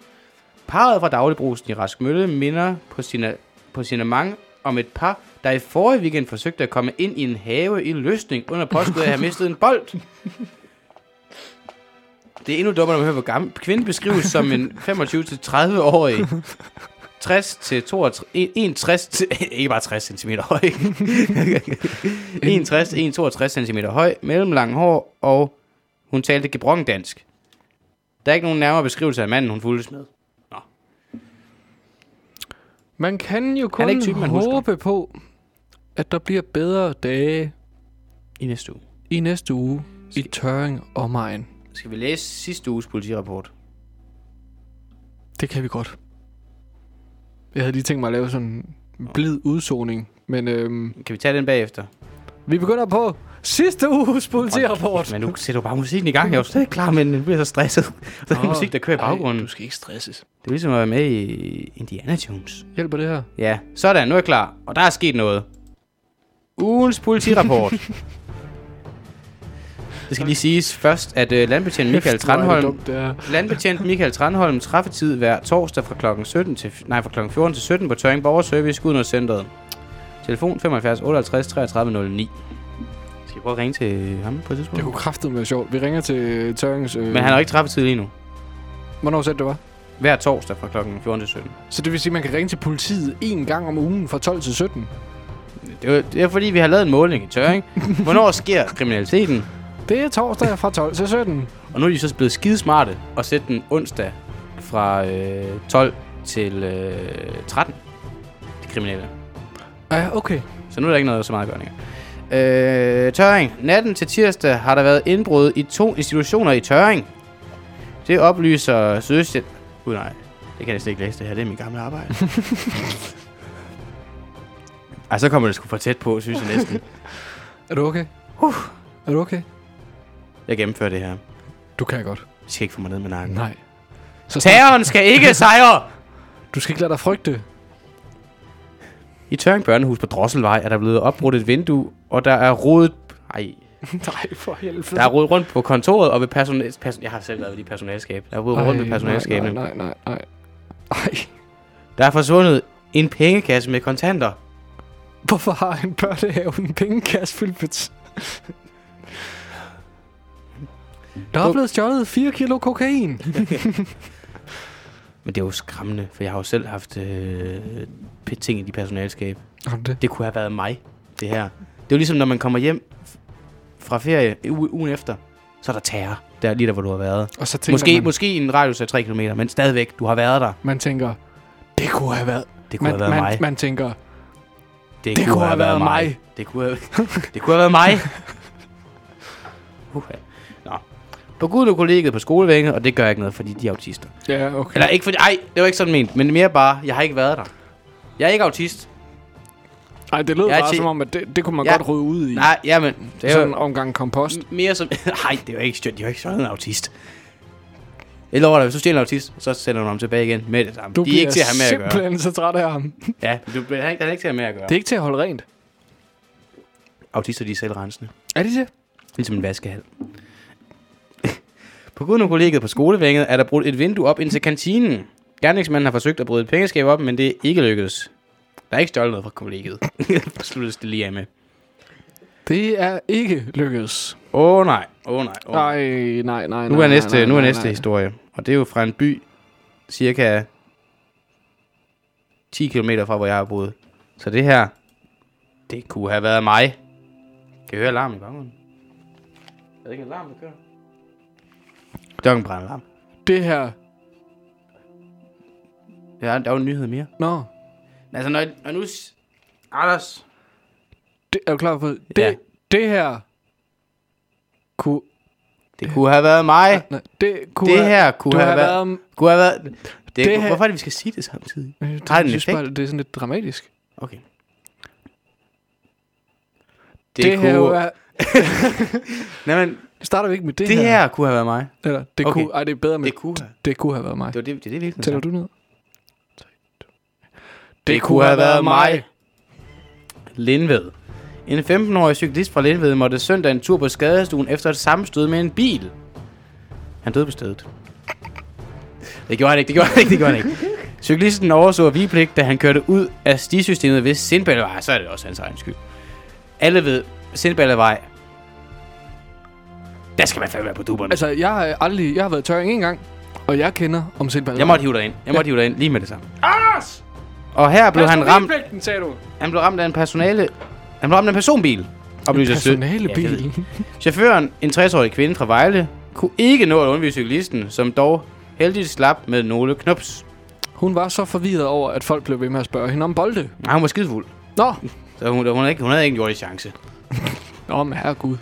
Parret fra Dagligbrusen i Rask Mølle minder på sine, på sine mange om et par, der i forrige weekend forsøgte at komme ind i en have i løsning under påskud af at have mistet en bold. Det er endnu dummere, når man hører, hvor gammel. Kvinden beskrives som en 25-30-årig 60 til 62, 61 til, ikke bare 60 cm høj. 61 til 62 cm høj, mellemlang hår, og hun talte gebrokken dansk. Der er ikke nogen nærmere beskrivelse af manden, hun fulgtes med. Man kan jo kun typen, man husker. håbe på, at der bliver bedre dage I næste uge. i næste uge i Tøring og Majen. Skal vi læse sidste uges politirapport? Det kan vi godt. Jeg havde lige tænkt mig at lave sådan en blid udzoning, men øhm, Kan vi tage den bagefter? vi begynder på Sidste uges politirapport. Men nu sætter du bare musikken i gang. Jeg er jo slet ikke klar, men jeg bliver så stresset. Så er Åh, musik, der kører i baggrunden. du skal ikke stresses. Det er ligesom at være med i Indiana Jones. Hjælper det her? Ja, sådan, nu er jeg klar. Og der er sket noget. Ugens politirapport. det skal lige siges først, at uh, landbetjent Michael Tranholm dumt. Landbetjent Michael Tranholm træffetid hver torsdag fra klokken 17 til nej, fra klokken 14 til 17 på Tøring Borgerservice Gudnådscenteret. Telefon 75 58 33 09. Prøve at ringe til ham på et tidspunkt? Det kunne kraftigt være sjovt. Vi ringer til Tørings... Øh, Men han har ikke træffetid lige nu. Hvornår sagde du, det var? Hver torsdag fra klokken 14 til 17. Så det vil sige, at man kan ringe til politiet en gang om ugen fra 12 til 17? Det er, det er fordi, vi har lavet en måling i Tøring. Hvornår sker kriminaliteten? Det er torsdag fra 12 til 17. Og nu er de så blevet skidesmarte og sætte den onsdag fra øh, 12 til øh, 13. De kriminelle. Ja, okay. Så nu er der ikke noget så meget at gøre længere. Øh, Tøring. Natten til tirsdag har der været indbrud i to institutioner i Tøring. Det oplyser Sydøstjæt... Gud nej, det kan jeg næsten ikke læse det her. Det er mit gamle arbejde. Ej, så kommer det sgu for tæt på, synes jeg næsten. Er du okay? Uh. Er du okay? Jeg gennemfører det her. Du kan godt. I skal ikke få mig ned med nakken. Nej. Så Terroren skal ikke sejre! du skal ikke lade dig frygte. I Tøring Børnehus på Drosselvej er der blevet opbrudt et vindue, og der er rodet... Ej, Nej, for helvede. der er rodet rundt på kontoret og ved personal... Person, jeg har selv været ved de personalskab. Der er rodet rundt ved personalskabene. Nej, nej, nej, nej. Ej. Der er forsvundet en pengekasse med kontanter. Hvorfor har en børnehave en pengekasse fyldt med... Der er blevet stjålet 4 kilo kokain. Men det er jo skræmmende, for jeg har jo selv haft øh, ting i de personalskab. Har det? Det kunne have været mig, det her. Det er jo ligesom, når man kommer hjem fra ferie u- ugen efter, så er der terror. Der er lige der, hvor du har været. Og så Måske, man, måske en radius af 3 km, men stadigvæk, du har været der. man tænker, det kunne have været... Det kunne Man, have været man, mig. man tænker, det kunne have været mig. Det kunne have, det kunne have været mig. Uha. Nå. På Gud kollegiet på skolevænget, og det gør ikke noget, fordi de er autister. Ja, okay. Eller ikke fordi, ej, det var ikke sådan ment, men mere bare, jeg har ikke været der. Jeg er ikke autist. Ej, det lød Jeg bare som om, at det, det kunne man Ja. godt rydde ud i. Nej, jamen, det er Sådan en jo omgang kompost. mere som... Nej, det er jo ikke stjålet. De er jo ikke sådan en autist. Jeg lover dig, hvis du stjæler en autist, så sender du ham tilbage igen med det samme. Du De er ikke til at have med at gøre. simpelthen så træt af ham. Ja, du bliver han er ikke, er til at have med at gøre. Det er ikke til at holde rent. Autister, de er selvrensende. Er det det? Ligesom en vaskehal. på grund af kollegiet på skolevænget er der brudt et vindue op ind til kantinen. Gerningsmanden har forsøgt at bryde et pengeskab op, men det er ikke lykkedes. Der er ikke stjålet noget fra kollegiet. Sluttes det lige af med. Det er ikke lykkedes. Åh oh, nej, åh oh, nej. Oh. Nej, nej, nej. Nu nej, er næste, nej, nu er nej, næste nej. historie. Og det er jo fra en by cirka 10 km fra, hvor jeg har boet. Så det her, det kunne have været mig. Kan I høre alarmen i baggrunden? Er det ikke en alarm, der kører? Klokken brænder alarm. Det her... Ja, der er jo en nyhed mere. Nå, Men altså, når, når nu... Anders. det, er du klar på det? Ja. Det her... Kunne... Det kunne have været mig. Nej, det kunne Det have, her kunne have, have været... været... Kunne have været... Det, Det det her- Hvorfor er det, vi skal sige det samtidig? Øh, Har det, det en effekt? bare, det er sådan lidt dramatisk. Okay. Det, det her jo er... Nej, men Starter vi ikke med det, det her kunne have været mig. Eller, det, Okay. kunne, ej, det er bedre med... Det Det, kunne have. det kunne have været mig. Det var det, det, er det virkelig. Tæller du ned? Det kunne have været mig. Lindved. En 15-årig cyklist fra Lindved måtte søndag en tur på skadestuen efter et sammenstød med en bil. Han døde på stedet. Det gjorde han ikke, det gjorde han ikke, det gjorde han ikke. Cyklisten overså vigepligt, da han kørte ud af stisystemet ved Sindbællevej. Så er det også hans egen skyld. Alle ved Sindbællevej. Der skal man fandme være på duberne. Altså, jeg har aldrig... Jeg har været i tøring en gang, og jeg kender om Sindbad. Jeg måtte hive dig ind. Jeg måtte hive dig ind lige med det samme. Anders! Og her blev han ramt, sagde du. han blev ramt af en personale... Han blev ramt af en personbil. Oplyser Syd- Ja, jeg ved. Chaufføren, en 60-årig kvinde fra Vejle, kunne ikke nå at undvige cyklisten, som dog heldigvis slap med nogle knups. Hun var så forvirret over, at folk blev ved med at spørge hende om bolde. Nej, hun var skidefuld. Nå, Så hun, hun, havde ikke, hun havde ikke gjort en chance. Nå, men herregud.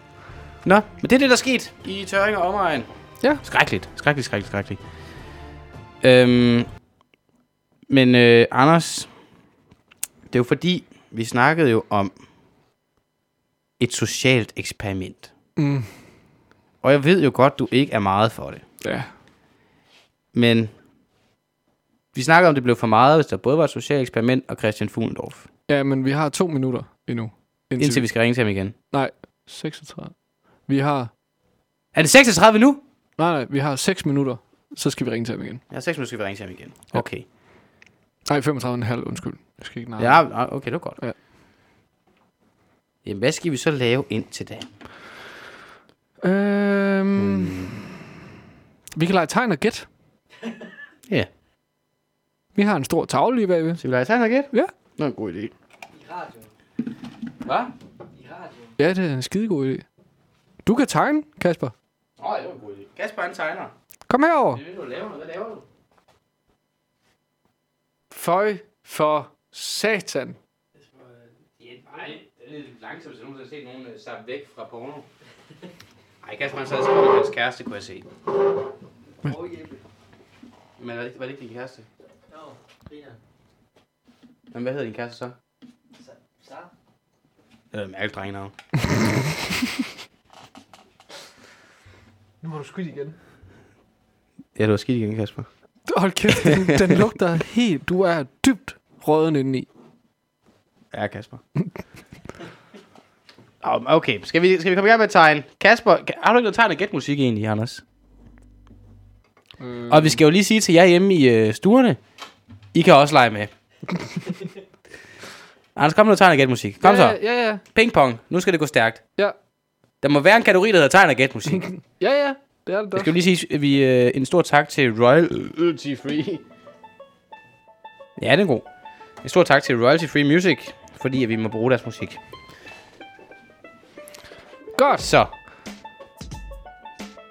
Nå, men det er det, der er sket i Tøring og omegn. Ja. Skrækkeligt. Skrækkeligt, skrækkeligt, skrækkeligt. Øhm, men øh, Anders, det er jo fordi, vi snakkede jo om et socialt eksperiment. Mm. Og jeg ved jo godt, du ikke er meget for det. Ja. Men vi snakker om, det blev for meget, hvis der både var et socialt eksperiment og Christian Fuglendorf. ja, men vi har to minutter endnu. Indtil, Indtil vi skal ringe til ham igen. Nej, 36. Vi har... Er det 36 nu? Nej, nej, vi har 6 minutter. Så skal vi ringe til ham igen. Ja, 6 minutter skal vi ringe til ham igen. Okay. Nej, 35,5, undskyld. Jeg skal ikke nej. Ja, ja, okay, det var godt. Ja. Jamen, hvad skal vi så lave ind til da? Øhm, Hmm. Vi kan lege tegn og gæt. Ja. Vi har en stor tavle lige bagved. Skal vi lege tegn og gæt? Ja. Nå, en god idé. I radioen. Hvad? I radioen. Ja, det er en skidegod idé. Du kan tegne, Kasper. Åh, oh, det var en god idé. Kasper, han tegner. Kom herover. Det er det, du laver. Hvad laver du? Føj for satan. Nej, det er lidt langsomt, så nogen har set nogen uh, sappe væk fra porno. Ej, Kasper, han sad og skrev med hans kæreste, kunne jeg se. Og Jeppe. Men var det, var det ikke din kæreste? Nå, griner. Men hvad hedder din kæreste så? Så. Det er et mærkeligt drengenavn. Nu må du skyde igen. Ja, du var skidt igen, Kasper. Hold kæft, den, den lugter helt... Du er dybt råden indeni. Ja, Kasper. Okay, skal vi, skal vi komme i gang med at tegne? Kasper, har du ikke noget tegn og gæt musik egentlig, Anders? Øh, Og vi skal jo lige sige til jer hjemme i øh, stuerne, I kan også lege med. Anders, kom med noget tegn og gæt musik. Kom ja, så. Ja, ja. Ping pong. Nu skal det gå stærkt. Ja, Der må være en kategori, der hedder tegn og gæt musik. ja, ja. Det er det Jeg skal jo lige sige, at vi øh, en stor tak til Royalty Free. Ja, det er god. En stor tak til Royalty Free Music, fordi at vi må bruge deres musik. Godt. Så.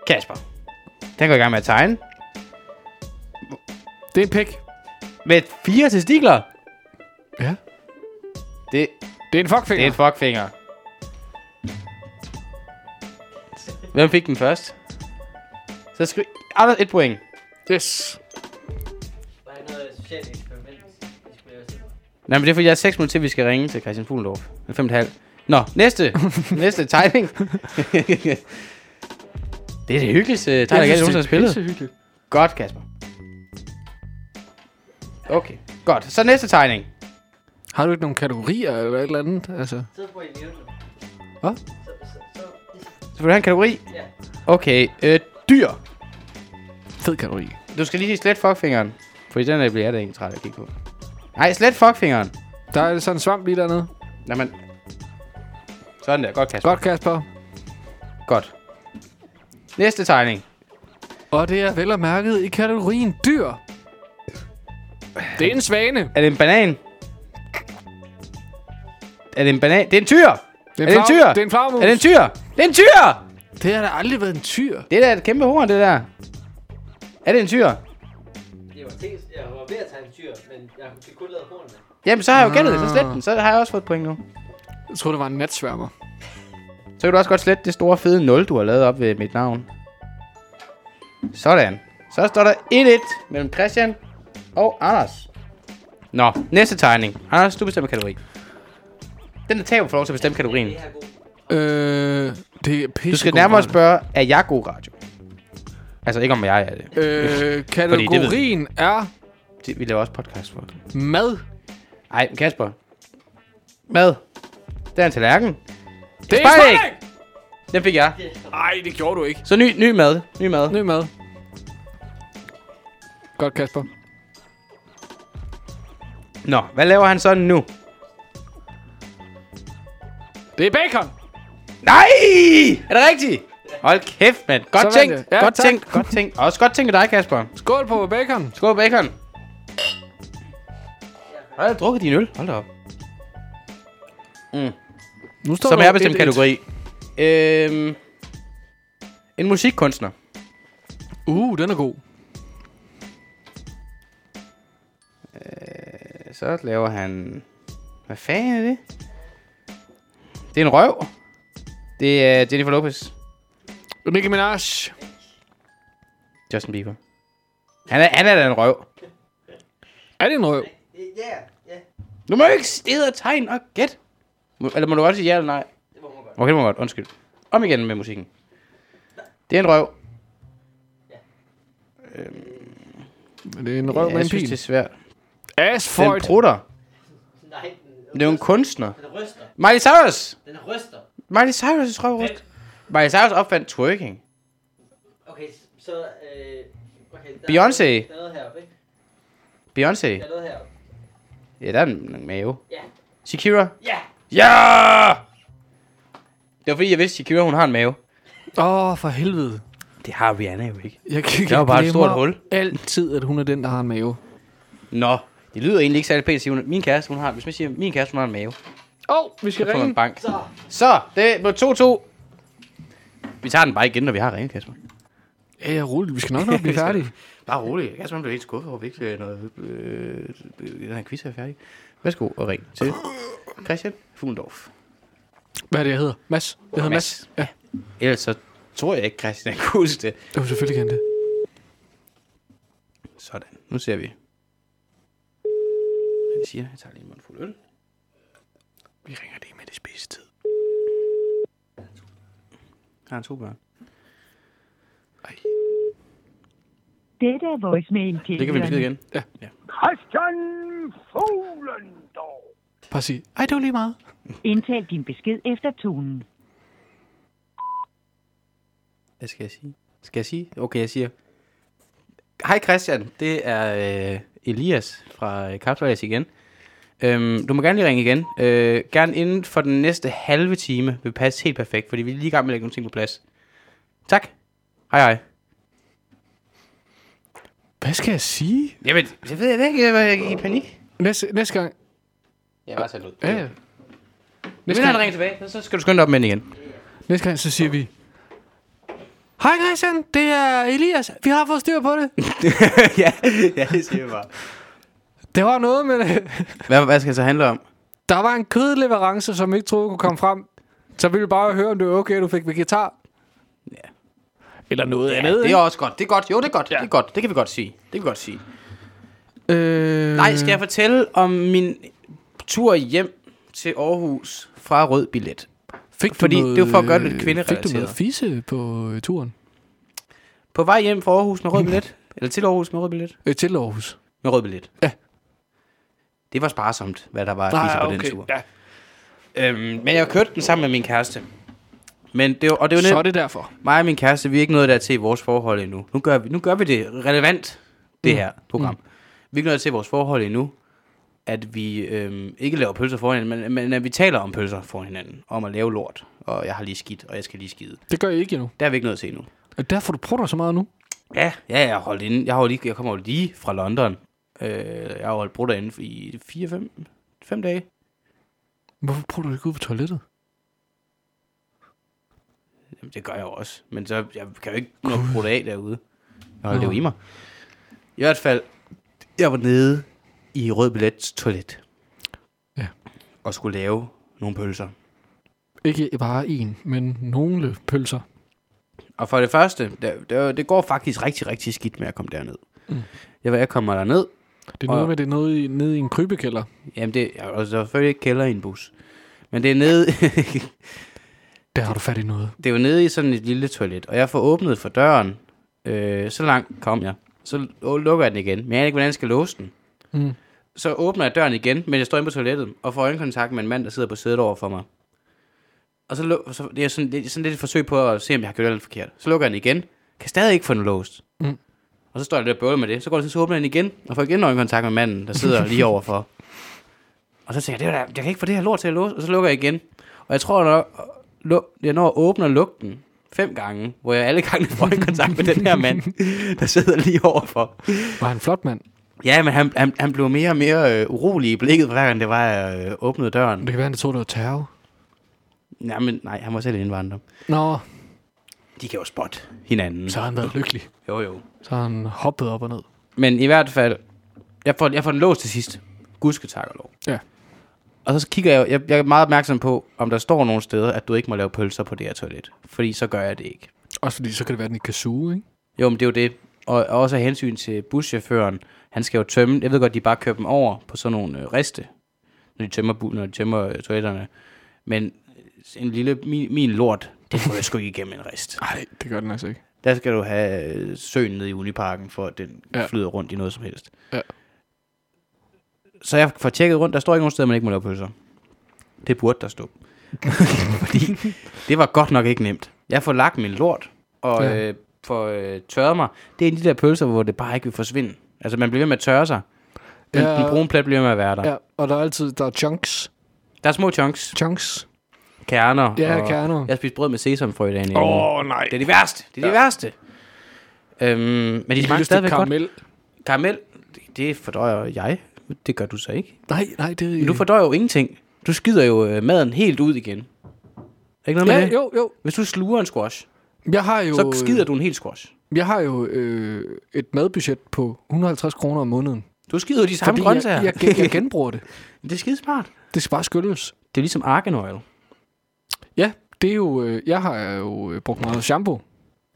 Kasper. Den går i gang med at tegne. Det er en pik. Med fire testikler. Ja. Det, Det er en fuckfinger. det er en fuckfinger. Hvem fik den først? Så skriv... Anders, et point. Yes. Noget socialt eksperiment. Det skulle jeg også Nej, men det er fordi, jeg har 6 minutter til, vi skal ringe til Christian Fuglendorf. 5,5. Nå, næste. næste tegning. det er det hyggeligste tegning, jeg nogensinde har spillet. Det er hyggeligt. Godt, Kasper. Okay, godt. Så næste tegning. Har du ikke nogen kategorier eller et eller andet? Altså. Så får I nævne. Hvad? Så, så, så, Så vil du have en kategori? ja. Okay, øh, dyr. Fed kategori. Du skal lige sige slet fuckfingeren. Fordi den der bliver jeg da egentlig træt af at kigge på. Nej, slet fuckfingeren. Der er sådan en svamp lige dernede. Jamen. Sådan der. Godt, Kasper. Godt, Kasper. Godt. Næste tegning. Og det er vel og mærket i kategorien dyr. Det er en svane. Er det en banan? Er det en banan? Det er en tyr! Det Er det en tyr? Det er en flagmus. Er det en tyr? Det er en tyr! Det har da aldrig været en tyr. Det er da et kæmpe horn, det der. Er det en tyr? Jeg var, tænkt, jeg var ved at tage en tyr, men jeg fik kun lavet hornene. Jamen, så har jeg jo gættet det. Så slet den. Så har jeg også fået et point nu. Jeg tror, det var en natsværmer. Så kan du også godt slette det store fede 0, du har lavet op ved mit navn. Sådan. Så står der 1-1 mellem Christian og Anders. Nå, næste tegning. Anders, du bestemmer kategori. Den, der taber, får lov til at bestemme kategorien. Det her god. Øh, det er pisse Du skal nærmere spørge, er jeg god radio? Altså ikke om jeg er det. Øh, kategorien er Det- Vi laver også podcast for det. mad. Ej, men Kasper. Mad. Det er en tallerken. Det er Spejlæg! spejlæg! Den fik jeg. Nej, det gjorde du ikke. Så ny, ny mad. Ny mad. Ny mad. Godt, Kasper. Nå, hvad laver han så nu? Det er bacon. Nej! Er det rigtigt? Hold kæft, mand. Godt Så tænkt. Ja, godt tak. tænkt. Godt tænkt. Også godt tænkt af dig, Kasper. Skål på bacon. Skål, bacon. Har jeg drukket din øl? Hold da op. Mm. Nu står Som er bestemt 1-1. kategori. Øhm, en musikkunstner. Uh, den er god. Så laver han... Hvad fanden er det? Det er en røv. Det er Jennifer Lopez. Nicki Minaj. Justin Bieber. Han er, han er da en røv. Er det en røv? Ja, ja. Du må ikke stede og tegn og gæt. Eller må du også sige ja eller nej? Det må man godt. Okay, det må godt. Undskyld. Om igen med musikken. Det er en røv. Men det er en røv Ja, med jeg en synes, pil. det er svært. As Den for prutter. Nej, den, Det er jo en kunstner. den ryster. Miley Cyrus! Den ryster. Miley Cyrus' røv ryster. Miley Cyrus opfandt twerking. Okay, så... Øh, okay, der Beyoncé. Er der er noget heroppe, ikke? Beyoncé. Der er noget heroppe. Ja, der er en en mave. Ja. Shakira. Ja! Ja! Det var fordi, jeg vidste, Shakira, hun har en mave. Åh, oh, for helvede. Det har Rihanna jo ikke. Jeg, jeg, Der var bare et stort hul. altid, at hun er den, der har en mave. Nå, det lyder egentlig ikke særlig pænt at sige, hun- min kæreste, hun har, hvis man siger, min kæreste, hun har en mave, Åh, oh, vi så skal får man en ringe. bank. Så, Så, det er på 2-2. Vi tager den bare igen, når vi har ringet, Kasper. Ja, ja, roligt. Vi skal nok nå at blive færdige. Bare roligt. Kasper blev helt skuffet over, at vi ikke øh, noget, øh, den her quiz er færdig. Værsgo og ring til Christian Fuglendorf. Hvad er det, jeg hedder? Mads? Jeg hedder Mads. Mads. Ja. Ellers så tror jeg ikke, Christian kan huske det. Jo, selvfølgelig kan det. Sådan, nu ser vi. Jeg siger, jeg tager lige en mundfuld øl. Vi ringer lige med det spisetid. Har han to børn? Ej. Dette er voicemail til Det kan vi besked igen. Christian Fuglendorf. Bare sig, ej, det var lige meget. Indtal din besked efter tonen. Hvad skal jeg sige? Skal jeg sige? Okay, jeg siger. Hej Christian, det er øh, Elias fra øh, Kapsejlads igen. Øhm, du må gerne lige ringe igen. Øh, gerne inden for den næste halve time vil passe helt perfekt, fordi vi er lige i gang med at lægge nogle ting på plads. Tak. Hej hej. Hvad skal jeg sige? Jamen, jeg ved jeg ikke, jeg er i panik. Næste, næste gang. Jeg bare tage ud. Ja, ja. Næste han gang, ringer tilbage, så skal du skynde dig op med den igen. næste gang, så siger vi... Hej Christian, det er Elias. Vi har fået styr på det. ja, ja, det siger jeg bare. Det var noget med det. Hvad, hvad skal det så handle om? Der var en kødleverance, som ikke troede kunne komme frem. Så ville vi bare høre, om det var okay, du fik vegetar. Ja. Eller noget Ja, andet. det er ikke? også godt. Det er godt. Jo, det er godt. Ja. Det er godt. Det kan vi godt sige. Det kan vi godt sige. Øh, Nej, skal jeg fortælle om min tur hjem til Aarhus fra Rød Billet? fik du fordi noget, det var for at gøre det lidt kvinderelateret. Fik du noget fise på øh, turen? På vej hjem fra Aarhus med Rød Billet? Eller til Aarhus med Rød Billet? Øh, til Aarhus. Med Rød Billet. Ja. Det var sparsomt, hvad der var at spise på den tur. Ja. Øhm, men jeg kørte den sammen med min kæreste. Men det var, og det var Så er net, det derfor. mig og min kæreste, vi er ikke nået der til i vores forhold endnu. Nu gør vi, nu gør vi det relevant, det Mm. her program. Vi er ikke nået til vores forhold endnu, at vi øhm, ikke laver pølser for hinanden, men, men at vi taler om pølser for hinanden. Om at lave lort. Og jeg har lige skidt, og jeg skal lige skide. Det gør I ikke endnu. Der er vi ikke nået til endnu. Og derfor du prutter så meget nu. Ja, ja, jeg har holdt inde. Jeg, har jo lige, jeg kommer jo lige fra London. Øh, jeg har holdt brudt inde i 4-5 dage. Hvorfor prutter du ikke ud på toilettet? Jamen, det gør jeg jo også. Men så jeg kan jo ikke nå brudt af derude. Jeg holder det jo i mig. I hvert fald, jeg var nede i Rød Billets toilet. Ja. Og skulle lave nogle pølser. Ikke bare en, men nogle pølser. Og for det første, det, det, det går faktisk rigtig, rigtig skidt med at komme derned. Mm. Jeg, jeg kommer derned. Det er noget Og- med, det er noget i, nede i en krybekælder. Jamen, det er altså selvfølgelig ikke kælder i en bus. Men det er nede... Der har du fat i noget. det er jo nede i sådan et lille toilet, og jeg får åbnet for døren. Øh, så langt kom jeg. Så lu- lukker jeg den igen, men jeg aner ikke, hvordan jeg skal låse den. Mm. Så åbner jeg døren igen, men jeg står inde på toilettet, og får øjenkontakt med en mand, der sidder på sædet over for mig. Og så, så det er sådan, det er sådan lidt et forsøg på at se, om jeg har gjort noget forkert. Så lukker jeg den igen, kan stadig ikke få den låst. Mm. Og så står jeg lidt og bøvler med det. Så går det så, åbner den igen, og får igen øjenkontakt med manden, der sidder lige overfor. Og så tænker jeg, det er da, jeg kan ikke få det her lort til at låse, og så lukker jeg igen. Og jeg tror, når, lu- jeg når at åbne og lukke den fem gange, hvor jeg alle gange får en kontakt med den her mand, der sidder lige overfor. Var han en flot mand? Ja, men han, han, han blev mere og mere øh, urolig i blikket, hver gang det var, jeg øh, åbnede døren. Det kan være, han troede, det var terror. Nej, men nej, han var selv indvandrer. Nå, De kan jo spotte hinanden. så har han været lykkelig. Jo, jo. Så har han hoppet op og ned. Men i hvert fald, jeg får, jeg får den låst til sidst. Gudske tak og lov. Ja. Og så kigger jeg, jeg, jeg er meget opmærksom på, om der står nogle steder, at du ikke må lave pølser på det her toilet. Fordi så gør jeg det ikke. Også fordi, så kan det være, at den ikke kan suge, ikke? Jo, men det er jo det. Og, og også af hensyn til buschaufføren. Han skal jo tømme, jeg ved godt, de bare kører dem over på sådan nogle øh, riste, når de tømmer, bu- når de tømmer øh, toiletterne. Men en lille, min, min lort, det får jeg sgu ikke igennem en rist. Nej, det gør den altså ikke. Der skal du have øh, søen nede i Uniparken, for at den Ja. flyder rundt i noget som helst. Ja. Så jeg får tjekket rundt, der står ikke nogen steder, man ikke må lave pølser. Det burde der stå. Fordi det var godt nok ikke nemt. Jeg får lagt min lort, og Ja. øh, får øh, tørret mig. Det er en af de der pølser, hvor det bare ikke vil forsvinde. Altså, man bliver ved med at tørre sig. Men Ja. den brune plet bliver ved med at være der. Ja. Ja, og der er altid, der er chunks. Der er små chunks, Chunks. Kerner. Ja, og kerner. Jeg har spist brød med sesamfrø i dagen. Åh, oh, nej. Det er de værste. Det er Ja. værste. Øhm, men de smager stadigvæk godt. karamel. Karamel, det, det fordøjer jeg. Det gør du så ikke. Nej, nej, det Men du fordøjer jo ingenting. Du skider jo øh, maden helt ud igen. Er ikke noget med Ja, det? jo, jo. Hvis du sluger en squash, Jeg har jo, så skider du en hel squash. jeg har jo øh, et madbudget på 150 kroner om måneden. Du skider jo de samme grøntsager. jeg, jeg, jeg genbruger det. det er skide smart. Det skal bare skylles. Det er ligesom argan oil. Ja, det er jo... Øh, jeg har jo øh, brugt meget shampoo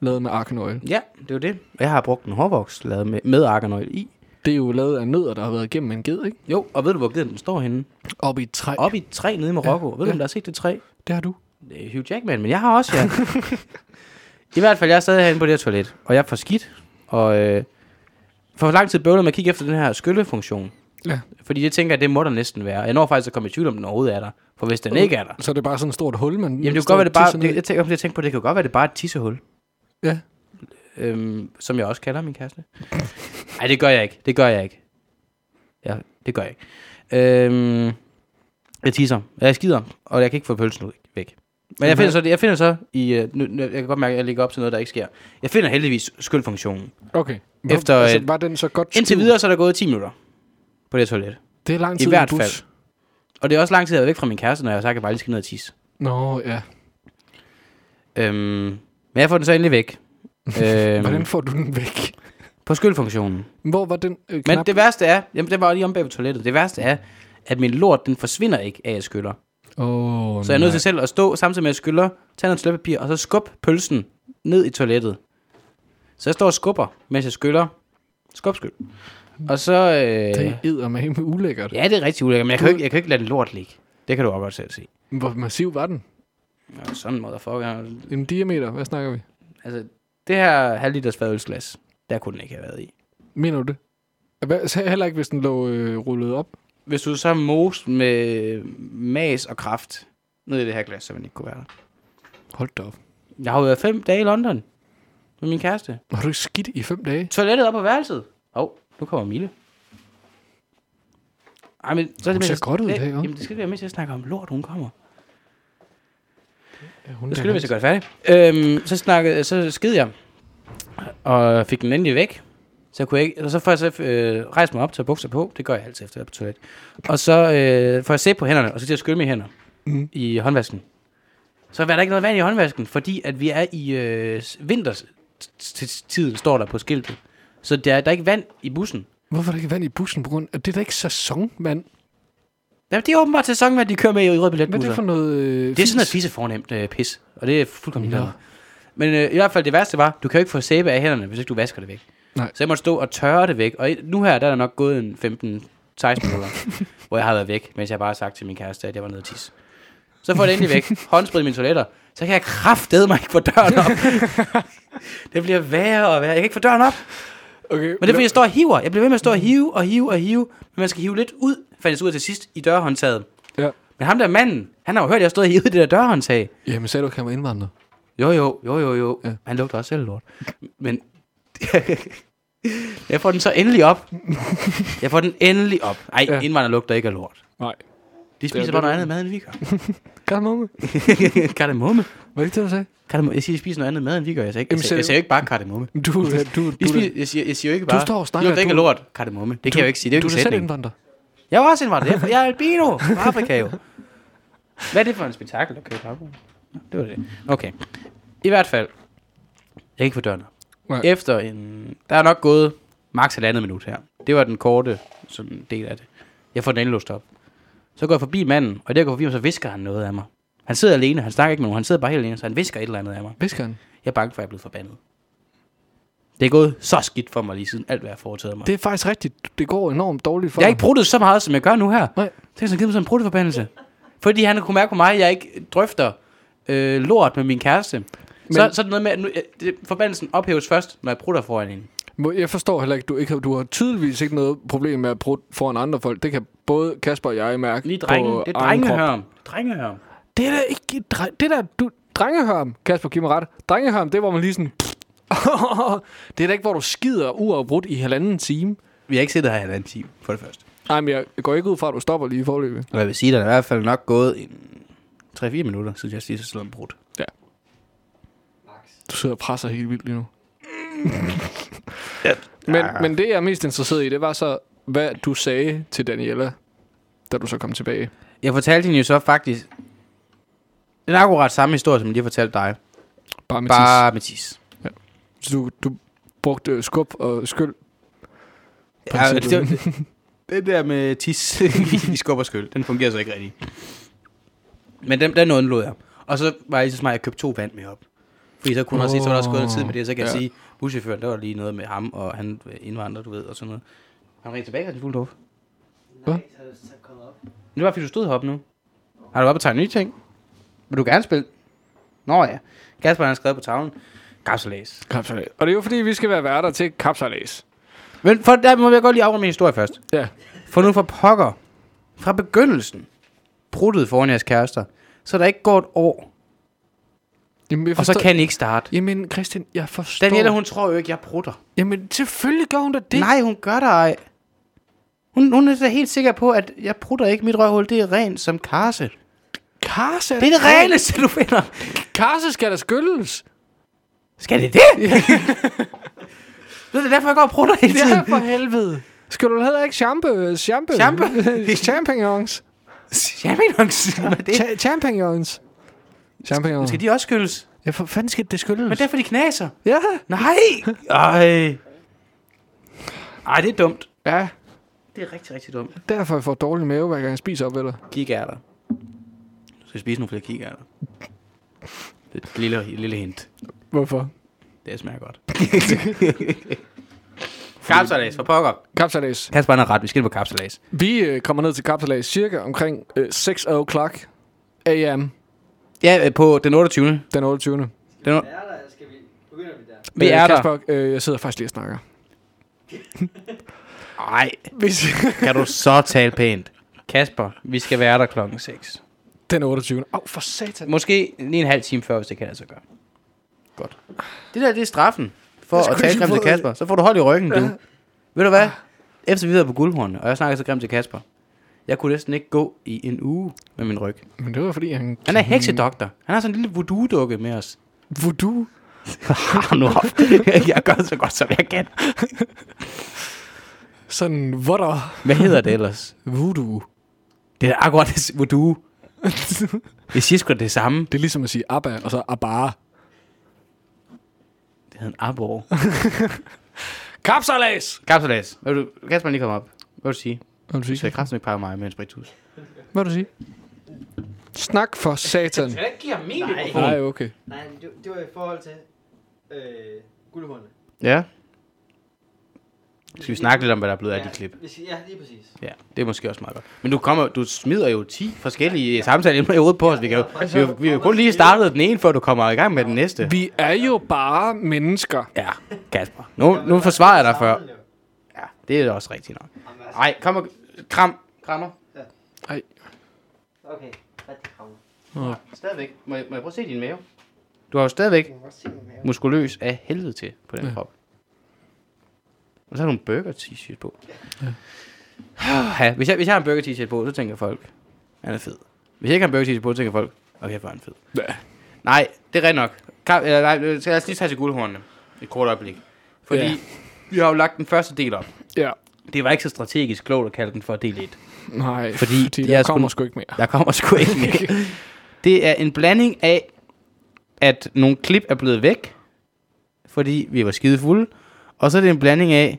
lavet med argan oil. Ja, det er jo det. Jeg har brugt en hårvoks lavet med, med argan oil i. Det er jo lavet af nødder, der har været igennem en ged, ikke? Jo, og ved du, hvor geden den står henne? Op i et træ. Oppe i et træ nede i Marokko. Ja, ved du, ja. om der har set det træ? Det har du. Det er Hugh Jackman, men jeg har også, ja. I hvert fald, jeg stadig herinde på det her toilet, og jeg får skidt, og øh, for lang tid bøvlet med at kigge efter den her skyllefunktion. Ja. Fordi det tænker jeg, det må der næsten være. Jeg når faktisk at komme i tvivl, om den overhovedet er der. For hvis den ikke er der, Så er det bare sådan et stort hul, man... jamen det kan godt være, det bare, det, jeg tænker, jeg tænker på, det kan godt være, det bare er et tissehul. Ja. Øhm, som jeg også kalder min kæreste. Nej, det gør jeg ikke. Det gør jeg ikke. Ja, det gør jeg ikke. Øhm, jeg tisser. Jeg skider, og jeg kan ikke få pølsen ud væk. Men jeg finder så, jeg finder så i, øh, nu, jeg kan godt mærke, at jeg ligger op til noget, der ikke sker. Jeg finder heldigvis skyldfunktionen. Okay. Efter altså, var den så godt Indtil videre, så er der gået 10 minutter på det toilet. Det er lang I tid hvert bus. fald. Og det er også lang tid, jeg er væk fra min kæreste, når jeg har sagt, at jeg bare lige skal ned og tisse. Nå, ja. Øhm, men jeg får den så endelig væk. øhm, Hvordan får du den væk? på skyldfunktionen. Hvor var den øh, Men knap? det værste er, jamen det var lige om bag ved toilettet, det værste er, at min lort, den forsvinder ikke af, at jeg skyller. Åh, Så jeg er nødt til selv at stå samtidig med, at jeg skyller, tage noget toiletpapir, og så skubbe pølsen ned i toilettet. Så jeg står og skubber, mens jeg skyller. Skub, skyld. Og så... Øh, Det er med ulækkert. ja, det er rigtig ulækkert, men jeg kan, ikke, jeg kan ikke lade den lort ligge. Det kan du også godt selv se. Hvor massiv var den? Ja, sådan en motherfucker. En diameter, hvad snakker vi? Altså, det her halv liters fadølsglas, der kunne den ikke have været i. Mener du det? Hvad, heller ikke, hvis den lå øh, rullet op? Hvis du så mos med mas og kraft ned i det her glas, så ville den ikke kunne være der. Hold da op. Jeg har jo været fem dage i London med min kæreste. Har du ikke skidt i fem dage? Toilettet op på værelset. Åh, oh, nu kommer Mille. Ej, men så er Hun det ser med, godt ud i dag? Jamen, det skal vi være med til at snakke om. Lort, hun kommer. Ja, hun Det skal vi, hvis jeg gør det færdigt. Øhm, så, snakkede, så skid jeg. Og fik den endelig væk. Så, jeg kunne ikke, og så får jeg så øh, rejst mig op, tage bukser på. Det gør jeg altid efter jeg er på toilet. Og så øh, får jeg sæbe på hænderne, og så til at skylle mine hænder Mm. i håndvasken. Så var der ikke noget vand i håndvasken, fordi at vi er i øh, vintertiden, står der på skiltet. Så der, der er ikke vand i bussen. Hvorfor er der ikke vand i bussen på grund af... Det er da ikke sæsonvand. Jamen, det er åbenbart sæsonvand, de kører med i røde Hvad er billetbusser. det for noget... Øh, Det er sådan noget fis? fisse fornemt øh, pis, og det er fuldkommen med. Men øh, i hvert fald det værste var, du kan jo ikke få sæbe af hænderne, hvis ikke du vasker det væk. Nej. Så jeg måtte stå og tørre det væk. Og nu her, der er der nok gået en 15-16 minutter, hvor jeg har været væk, mens jeg bare har sagt til min kæreste, at jeg var nede tisse. Så får jeg det endelig væk. Håndsprit i mine toiletter. Så kan jeg kraftede mig ikke få døren op. det bliver værre og værre. Jeg kan ikke få døren op. Okay, Men det er fordi, jeg står og hiver. Jeg bliver ved med at stå og hive og hive og hive. Men man skal hive lidt ud, fandt jeg ud af til sidst, i dørhåndtaget. Ja. Men ham der manden, han har jo hørt, at jeg stod og hivet i det der dørhåndtag. Jamen, sagde du, at han var indvandrer? Jo, jo, jo, jo, jo. Ja. Han lugter også selv lort. Men jeg får den så endelig op. Jeg får den endelig op. Ej, Ja. indvandrer lugter ikke af lort. Nej. De spiser bare noget andet mad, end vi gør. Kardemomme. kardemomme. Var det ikke det, du sagde? kardemomme. Jeg siger, de spiser noget andet mad, end vi gør. Jeg siger ikke, jeg siger, jeg siger ikke bare kardemomme. Du, du, du, du, spiser, jeg, siger, jeg siger jo ikke bare, står og snakker, lugter ikke af du- lort, kardemomme. Det kan jeg jo ikke sige. Det er jo du ikke er en da selv sætning. indvandrer. Jeg er også indvandrer. Jeg er- Jeg er albino fra Afrika jo. Hvad er det for en spektakel, der kører baggrunden? Det var det. Okay. I hvert fald. Jeg kan ikke få døren. Nej. Efter en... Der er nok gået maks halvandet minut her. Det var den korte sådan, del af det. Jeg får den endelig låst op. Så går jeg forbi manden, og der går forbi ham, så visker han noget af mig. Han sidder alene, han snakker ikke med nogen, han sidder bare helt alene, så han visker et eller andet af mig. Visker han? Jeg er bange for, at jeg er blevet forbandet. Det er gået så skidt for mig lige siden alt, hvad jeg har foretaget mig. Det er faktisk rigtigt. Det går enormt dårligt for Jeg har ikke bruttet så meget, som jeg gør nu her. Nej. Tænk, så givet mig sådan en brutteforbandelse. Fordi han kunne mærke på mig, at jeg ikke drøfter øh, lort med min kæreste. Men, så, så er det noget med, at nu, øh, det, forbandelsen ophæves først, når jeg prutter foran hende. Jeg forstår heller ikke, du, ikke har, du har tydeligvis ikke noget problem med at bruge foran andre folk. Det kan både Kasper og jeg mærke Lige drenge, på det er drengehørm. Drengehørm. Det er da ikke... Det der... Du, drengehørm, Kasper, giv mig ret. Drengehørm, det er, hvor man lige sådan... det er da ikke, hvor du skider uafbrudt i halvanden time. Vi har ikke siddet her i en anden time, for det første. Nej, men jeg går ikke ud fra, at du stopper lige i forløbet. Og jeg vil sige, at der er i hvert fald nok gået en 3-4 minutter, siden jeg sidst har slået en brud. Max. Du sidder og presser helt vildt lige nu. Men, men det, jeg er mest interesseret i, det var så, hvad du sagde til Daniela, da du så kom tilbage. Jeg fortalte hende jo så faktisk... Den er akkurat samme historie, som jeg lige fortalte dig. Bare med Bare med tis. tis. Så du, du brugte skub og skyld. Ja, det, det, det der med tis i skub og skyld, den fungerer så ikke rigtigt. Men den, den undlod jeg. Og så var jeg så smart, at jeg købte to vand med op. Fordi så kunne oh, også sige, så var der også gået noget tid med det, så kan ja. jeg Ja. sige, buschaufføren, der var lige noget med ham, og han er indvandrer, du ved, og sådan noget. Han ringte tilbage, Christian Fuglendorf. Hvad? Nej, så, så kom op. Det var, fordi du stod heroppe nu. Har du op og tage nye ting? Vil du gerne spille? Nå ja. Kasper han har skrevet på tavlen. Kapsalæs. Kapsalas. Og det er jo fordi, vi skal være værter til kapsalas. Men for, der må jeg godt lige afrunde min historie først. Ja. For nu for pokker. Fra begyndelsen. Pruttet foran jeres kærester. Så der ikke går et år. Jamen, jeg Og så forstår- kan I ikke starte. Jamen, Christian, jeg forstår... Daniela, hun tror jo ikke, jeg prutter. Jamen, selvfølgelig gør hun da det. Nej, hun gør det ej. Hun, hun er da helt sikker på, at jeg prutter ikke mit røvhul. Det er rent som karse. Karse Det er det reneste, du finder. Karse skal da skyldes. Skal det det? Du, det er derfor, jeg går og prutter hele tiden. Ja, for helvede. Skal du heller ikke champe? Champe? Champe? Champignons. Champignons. Champignons. Champignons. Skal de også skyldes? Ja, for fanden skal det skyldes? Men derfor de knaser. Ja. Nej. Ej. Ej, det er dumt. Ja, Det er rigtig, rigtig dumt. derfor jeg får dårlig mave, hver gang jeg spiser op, eller? Kikærter. Du skal spise nogle flere kikærter. Det er et lille, et lille hint. Hvorfor? Det smager godt. kapsalas, for pokker. Kapsalas. Kasper han har ret, vi skal ind på kapsalas. Vi øh, kommer ned til kapsalas cirka omkring øh, 6 o'clock am Ja, øh, på den 28. den 28. Den, Er der, skal vi, begynder vi der? vi Øh, er der. Kasper, øh, jeg sidder faktisk lige og snakker. Ej, Hvis kan du så tale pænt. Kasper, vi skal være der klokken 6. den 28. Au, for satan. Måske lige en halv time før, hvis det kan sig gøre. Godt. Det der, det er straffen for er at tale grimt til Kasper. Så får du hold i ryggen, du. Ved du hvad? Efter vi var på guldhornene, og jeg snakker så grimt til Kasper. Jeg kunne næsten ikke gå i en uge med min ryg. Men det var fordi, han... Han er heksedoktor. Han har sådan en lille voodoo-dukke med os. Voodoo. Har nu op. jeg gør så godt, som jeg kan. Sådan, hvor der... Hvad hedder det ellers? Voodoo. Det er akkurat det voodoo. Jeg siger sgu det samme. Det er ligesom at sige Abba, og så Abba. Det hedder en arbor. Kapsalas! Kapsalas. Hvad vil du, Kasper lige komme op. Hvad vil du sige? Hvad du Så sige? jeg kraftigt ikke pakke mig med en spritus. Hvad du sige? Snak for satan. jeg ikke give ham min Nej. Nej, okay. Nej, men det, det var i forhold til øh, guldhornene. Ja. Skal vi snakke lidt om, hvad der er blevet af de klip? Skal, ja, lige præcis. Ja, det er måske også meget godt. Men du kommer, du smider jo 10 forskellige samtaler i hovedet på os. Vi, kan jo, vi, har- vi har jo kun lige startet den ene, før du kommer i gang med den næste. Vi er jo bare mennesker. Ja, Kasper. Nu, nu forsvarer jeg dig før. Ja, det er også rigtigt nok. Jamen, altså, Ej, kom og kram. Krammer. Ej. Okay, rigtig kravle. Stadigvæk. Må jeg, må jeg prøve at se din mave? Du har jo stadigvæk Jeg muskuløs af helvede til på den Ja. krop. Og så har du en burger t-shirt på. Ja. Hvis, jeg, hvis jeg har en burger t-shirt på, så tænker folk, han er fed. Hvis jeg ikke har en burger t-shirt på, så tænker folk, okay, hvor er han fed. Ja. Nej, det er rigtigt nok. Kan, eller, nej, så lad os lige tage til guldhornene. Et kort øjeblik. Fordi Ja. vi har jo lagt den første del op. Ja. Det var ikke så strategisk klogt at kalde den for del 1. Nej, Fordi fordi er der sgu- kommer sgu ikke mere. Der kommer sgu ikke mere. Det er en blanding af, at nogle klip er blevet væk, fordi vi var skide fulde, og så er det en blanding af,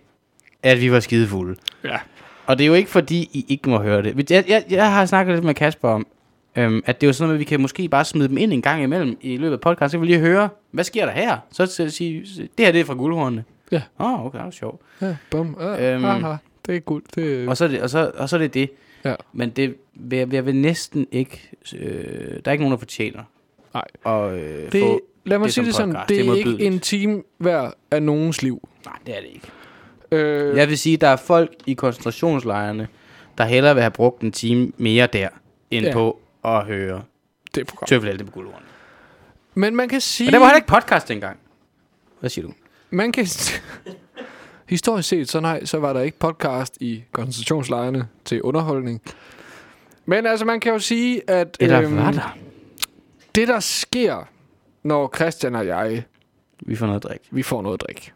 at vi var skide fulde. Ja. Og det er jo ikke fordi, I ikke må høre det. Jeg, jeg, jeg har snakket lidt med Kasper om, øhm, at det er jo sådan noget, at vi kan måske bare smide dem ind en gang imellem i løbet af podcasten, så kan vi lige høre, hvad sker der her? Så sige, det her det er fra guldhornene. Ja. Åh, oh, okay, det er sjovt. Ja, bum. Uh, Øhm, aha. Det er guld. Det, Og så er det, og så, og så er det det. Ja. Men det jeg- jeg vil næsten ikke... Øh, der er ikke nogen, der fortjener. Nej. Og, øh, det, få, lad mig det sige det sådan, det Det er er ikke en time hver af nogens liv. nej, det er det ikke. Øh, Jeg vil sige, der er folk i koncentrationslejrene, der hellere vil have brugt en time mere der, end Ja. på at høre det er. Tøffelhelte på guldorden. Men man kan sige... Men der var heller ikke podcast dengang. Hvad siger du? Man kan... Historisk set, så nej, så var der ikke podcast i koncentrationslejrene til underholdning. Men altså, man kan jo sige, at Eller øhm, var der? det, der sker, når Christian og jeg, Vi får noget at drikke. vi får noget at drikke,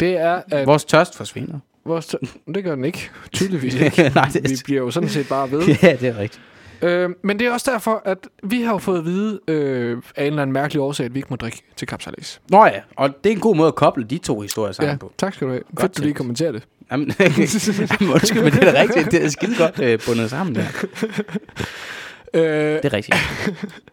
det er, at... Vores tørst forsvinder. Vores det gør den ikke. Tydeligvis ikke. Nej, det Vi bliver jo sådan set bare ved. ja, det er rigtigt. Øh, men det er også derfor, at vi har jo fået at vide øh, af en eller anden mærkelig årsag, at vi ikke må drikke til kapsalis. Nå ja, og det er en god måde at koble de to historier sammen Ja, på. tak skal du have. Fedt, du lige kommenterer det. Jamen, jamen, undskyld, men det er da rigtigt. Det er skide godt øh, bundet sammen der. Øh, Det er rigtigt.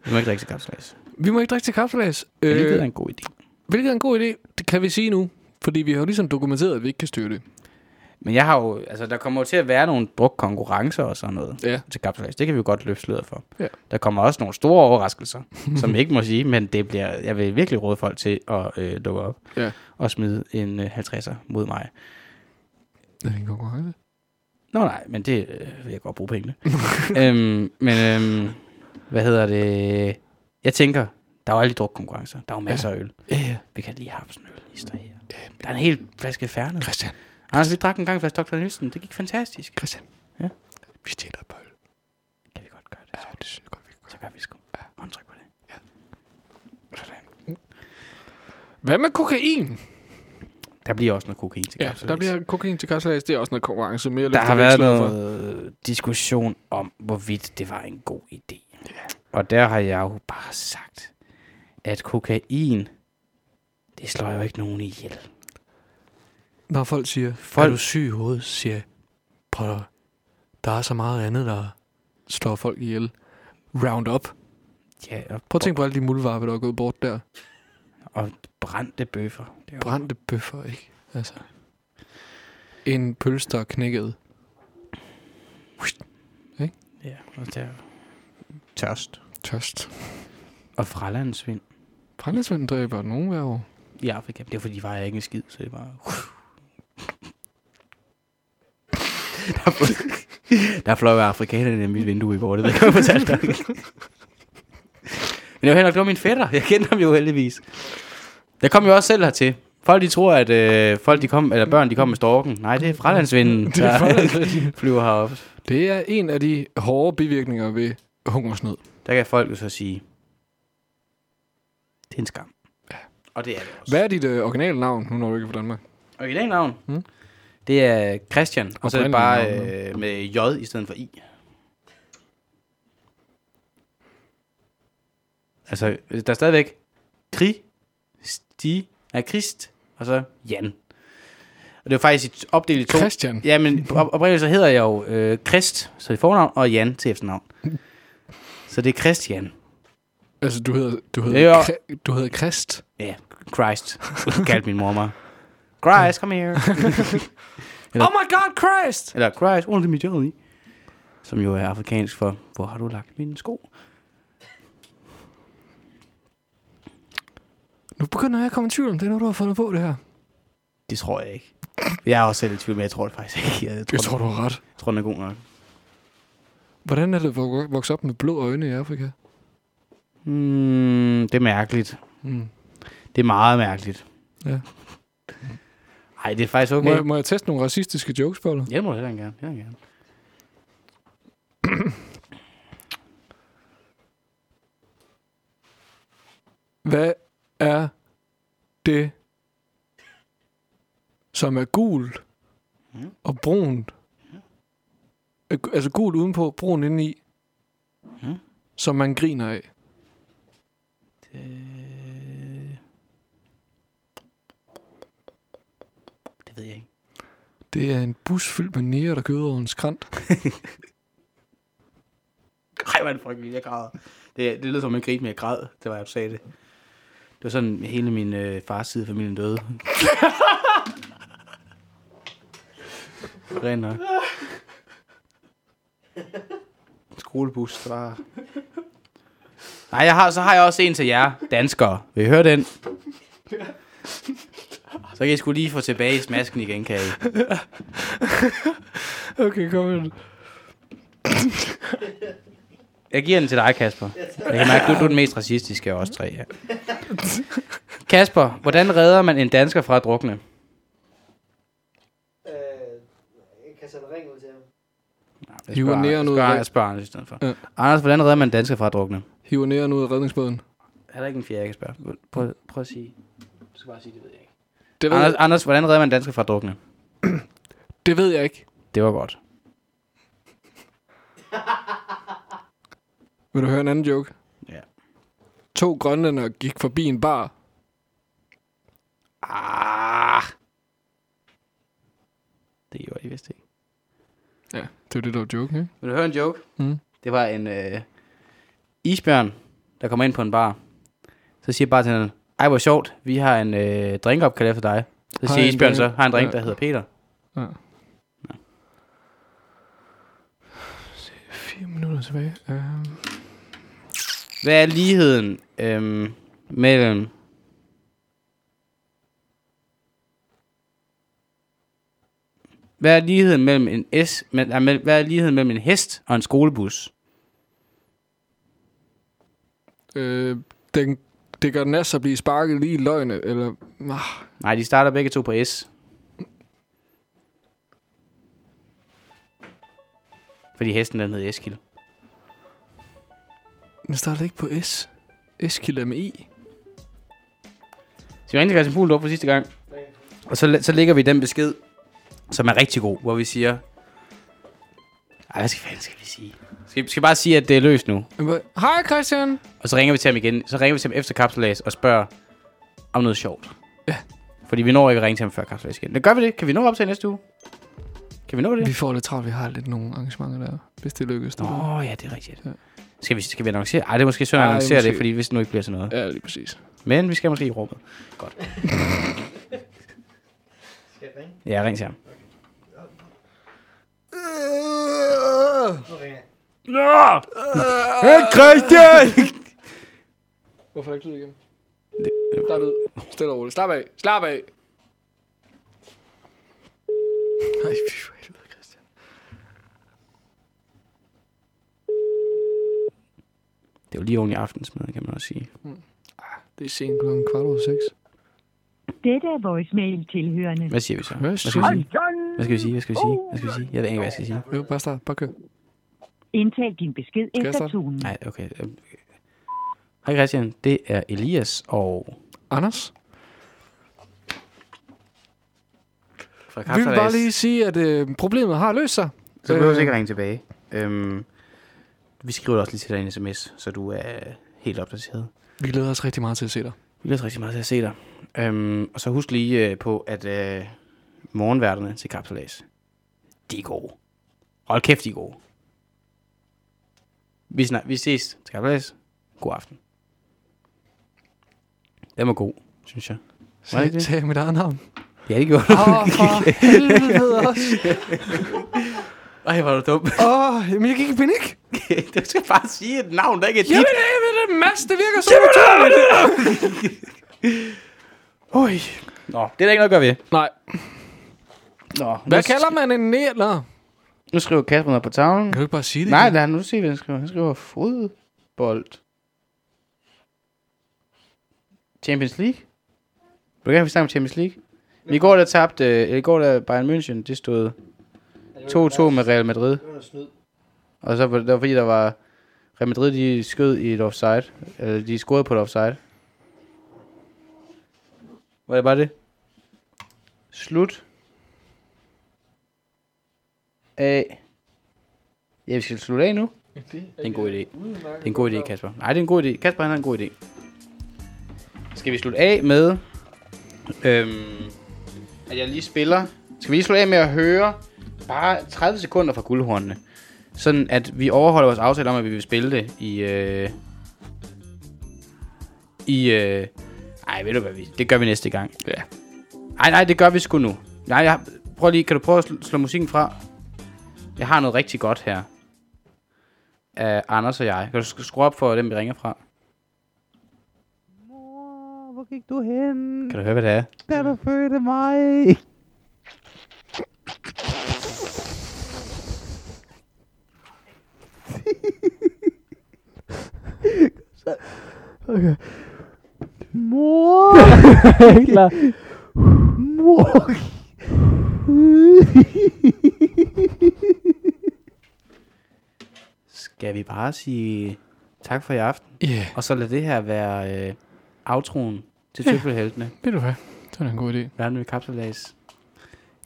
Vi må ikke drikke til kapslæs. vi må ikke drikke til kapsalis. Øh, det Øh, er en god idé. hvilket er en god idé, det kan vi sige nu. Fordi vi har jo ligesom dokumenteret, at vi ikke kan styre det. Men jeg har jo, altså der kommer jo til at være nogle brugt konkurrencer og sådan noget Ja. til kapslæs. Det kan vi jo godt løfte sløret for. Ja. Der kommer også nogle store overraskelser, som jeg ikke må sige, men det bliver, jeg vil virkelig råde folk til at øh, dukke op Ja. og smide en øh, 50'er mod mig. Det er en konkurrence. Nå nej, men det øh, vil jeg godt bruge pengene. øhm, men øhm, hvad hedder det? Jeg tænker, der er jo alle de drukkonkurrencer. Der er jo masser af øl. Ja, ja. Vi kan lige have sådan en øl i her. Der er en hel flaske færne. Christian, Anders, vi drak en gang flaske Dr. Nielsen. Det gik fantastisk. Christian. Ja. Vi stjæler på øl. Kan vi godt gøre det? Ja, det synes jeg godt, vi kan. Så gør vi sgu. Ja. Håndtryk på det. Sådan. Hvad med kokain? Der bliver også noget kokain til Ja, der bliver kokain til kapsalis. Det er også noget konkurrence. Mere Der har været sløret for. noget diskussion om, hvorvidt det var en god idé. Og der har jeg jo bare sagt, at kokain, det slår jo ikke nogen ihjel. Når folk siger, folk... Er du syg i hovedet, siger jeg, prøv at- der er så meget andet, der slår folk ihjel. Roundup. Ja, og, Prøv at tænke på alle de muldvarpe, der er gået bort der. og brændte bøffer. Det er Brændte bøffer, ikke? Altså. En pølse, der er knækket. Ja, og der tørst. Tørst. Og fralandsvind Brændsvind dræber nogen hver år. i Afrika. Det var fordi, de var ikke en skid, så det var... der, fløj, der fløj afrikanerne i mit vindue i går, det ved jeg, kan jeg fortælle dig. Men det var heller ikke, min fætter. Jeg kendte ham jo heldigvis. Jeg kom jo også selv hertil. Folk de tror, at øh, folk, de kom, eller børn de kom med storken. Nej, det er fralandsvinden, Det er der flyver heroppe. Det er en af de hårde bivirkninger ved hungersnød. Der kan folk jo så sige, det er en skam. Og det er det også. Hvad er dit øh, originale navn, nu når du ikke er fra Danmark? Original navn? Hmm? Det er Christian, og så er det bare øh, med J i stedet for I. Altså, der er stadigvæk Kri, Sti, er Krist, og så Jan. Og det er faktisk i- opdelt i to. Christian. Ja, men op- oprindeligt så hedder jeg jo øh, Krist, så er fornavn, og Jan til efternavn. Så det er Christian. Altså, du hedder, du hedder. Kri- du hedder Krist. Ja, Christ, kaldte min mor mig. Christ, come here. Eller- Oh my god, Christ! Eller Christ, under mit i. Som jo er afrikansk for, hvor har du lagt mine sko? Nu begynder jeg at komme i tvivl om det, er noget, du har fundet på det her. Det tror jeg ikke. Jeg er også selv i tvivl, men jeg tror det faktisk ikke. Jeg tror, Jeg tror, du har ret. jeg tror den er god nok. Hvordan er det at vok- vokse op med blå øjne i Afrika? Mm, det er mærkeligt. Mm. Det er meget mærkeligt. Ja. Nej, det er faktisk okay. Må, jeg, må jeg teste nogle racistiske jokes på dig? Jeg må heller gerne. Jeg gerne. Hvad er det, som er gult Mm. og brunt? Øh, Altså gult udenpå, brun indeni, Mm. som man griner af. Ved jeg ikke. Det er en bus fyldt med nære, der kører over en skrant. Ej, hvor er det frygteligt, jeg græder. Det, det lød som en grin, men jeg græd, det var jeg, sagde det. Det var sådan, hele min øh, fars side af familien døde. Rent nok. Skolebus, det var... Nej, jeg har, så har jeg også en til jer, danskere. Vil I høre den? Så kan I sgu lige få tilbage i smasken igen, kan I? Okay, kom ind. Jeg giver den til dig, Kasper. Jeg kan mærke, du, du er den mest racistiske af os tre her. Kasper, hvordan redder man en dansker fra at drukne? Øh, jeg kan sætte ring ud til ham. Jeg Hiver spørger- næren ud spørger- af- Jeg spørger Anders i stedet for. Ja. Anders, hvordan redder man en dansker fra at drukne? Hiver næren ud af redningsbåden. Er der ikke en fjerde, jeg kan spørge? Prøv, prøv at sige. Du skal bare sige, det ved jeg ikke. Det ved, Anders, jeg, Anders, hvordan redder man dansker fra at drukne? det ved jeg ikke. Det var godt. Vil du høre en anden joke? Ja. To grønlænder gik forbi en bar. Ah. Det gjorde de vist ikke. Ja, det var det, der var joken, ikke? Vil du høre en joke? Mm. Det var en øh, isbjørn, der kommer ind på en bar. Så siger bartenderen, ej hvor sjovt, vi har en øh, drinkopkald efter dig. Så Har siger en isbjørn drink- så, har en drink, ja. der hedder Peter. Ja. Fire minutter tilbage. Uh, Hvad er ligheden øhm, mellem... Hvad er ligheden mellem en S, men, hvad er ligheden mellem en hest og en skolebus? øh, den, det gør Nas at blive sparket lige i løgne, eller... Ah, Nej, de starter begge to på S. Fordi hesten den hedder Eskil. den starter ikke på S. Eskil er med I. Så vi til Christian Fuhl op for sidste gang. Og så, så lægger vi den besked, som er rigtig god, hvor vi siger... Ej, hvad skal, fanden skal vi sige? Skal, skal vi bare sige, at det er løst nu? Hej Christian! Og så ringer vi til ham igen. Så ringer vi til ham efter kapselads og spørger om noget sjovt. Ja. Fordi vi når ikke at ringe til ham før kapselads igen. Men gør vi det? Kan vi nå op til næste uge? Kan vi nå det? Vi får lidt travlt, vi har lidt nogle arrangementer der, hvis det lykkes. det Åh, oh, ja, det er rigtigt. Ja. Skal vi, skal vi annoncere? Ej, det er måske synd at annoncere det, måske. fordi hvis det nu ikke bliver til noget. Ja, lige præcis. Men vi skal måske i rummet. Godt. Skal jeg ringe? Ja, ring til ham. Nu jeg. Hey, Christian! Hvorfor er der ikke lyd igen? Der er lyd. Stille og roligt. Slap af. Slap af. Nej, fy for helvede, Christian. Det er jo lige oven i aftensmad, kan man også sige. Det er sent klokken kvart over seks. Dette er voicemail tilhørende. Hvad siger vi så? Hvad skal vi sige? Hvad skal vi sige? Hvad skal vi sige? Hvad skal vi sige? Jeg ved ikke, hvad jeg skal sige. Jo, bare start. Bare kør. Indtal din besked jeg efter tonen. Nej, okay. Hej Christian, det er Elias og Anders? fra Vi vil bare lige sige, at øh, problemet har løst sig. Så behøver du Øh, ikke ringe tilbage. Øhm, vi skriver det også lige til dig i en sms, så du er helt opdateret. Vi glæder os rigtig meget til at se dig. Vi glæder os rigtig meget til at se dig. Øhm, og så husk lige øh, på, at øh, morgenværterne til Kapsalas, de er gode. Hold kæft, de er gode. Vi, snak, vi ses Kapsalas. God aften. Den var god, synes jeg. Var det det? Tag mit eget navn. Ja, det gjorde du. Åh, oh, for helvede også. Ej, er du dum. Åh, oh, jamen jeg gik i panik. du skal bare sige et navn, der ikke er dit. Jamen, det er Mads, det virker så utroligt. Oj. Nå, det er der ikke noget at gøre ved. Nej, Nå, hvad kalder man en næler? Nu skriver Kasper noget på tavlen. Kan du ikke bare sige det? Nej, lad nu se, hvad han skriver. Han skriver fodbold. Champions League? Vil du gerne vi snakke om Champions League? I går der tabte, øh, i går der Bayern München, det stod 2-2 med Real Madrid. Det var snyd. Og så var det var fordi, der var Real Madrid, de skød i et offside. Eller de scorede på et offside. Var det bare det? Slut. Af. Ja, vi skal slutte af nu. Det er en god idé. Det er en god idé, Kasper. Nej, det er en god idé. Kasper, han har en god idé. Skal vi slutte af med... Øhm, at jeg lige spiller... Skal vi lige slutte af med at høre bare 30 sekunder fra guldhornene? Sådan at vi overholder vores aftale om, at vi vil spille det i... Øh, I... Øh, ej, ved du hvad vi... Det gør vi næste gang. Ja. Nej, nej, det gør vi sgu nu. Nej, jeg, prøv lige, kan du prøve at slå, slå musikken fra? Jeg har noget rigtig godt her. Af Anders og jeg. Kan du sk- skrue op for dem, vi ringer fra? Mor, hvor gik du hen, Kan du høre, hvad det er? da du fødte mig? Okay. Mor, Jeg er klar. mor. Skal vi bare sige tak for i aften? Yeah. Og så lad det her være øh, outroen til Tøffelheltene. ved du hvad? Det var da en god idé. Verden med kapselads.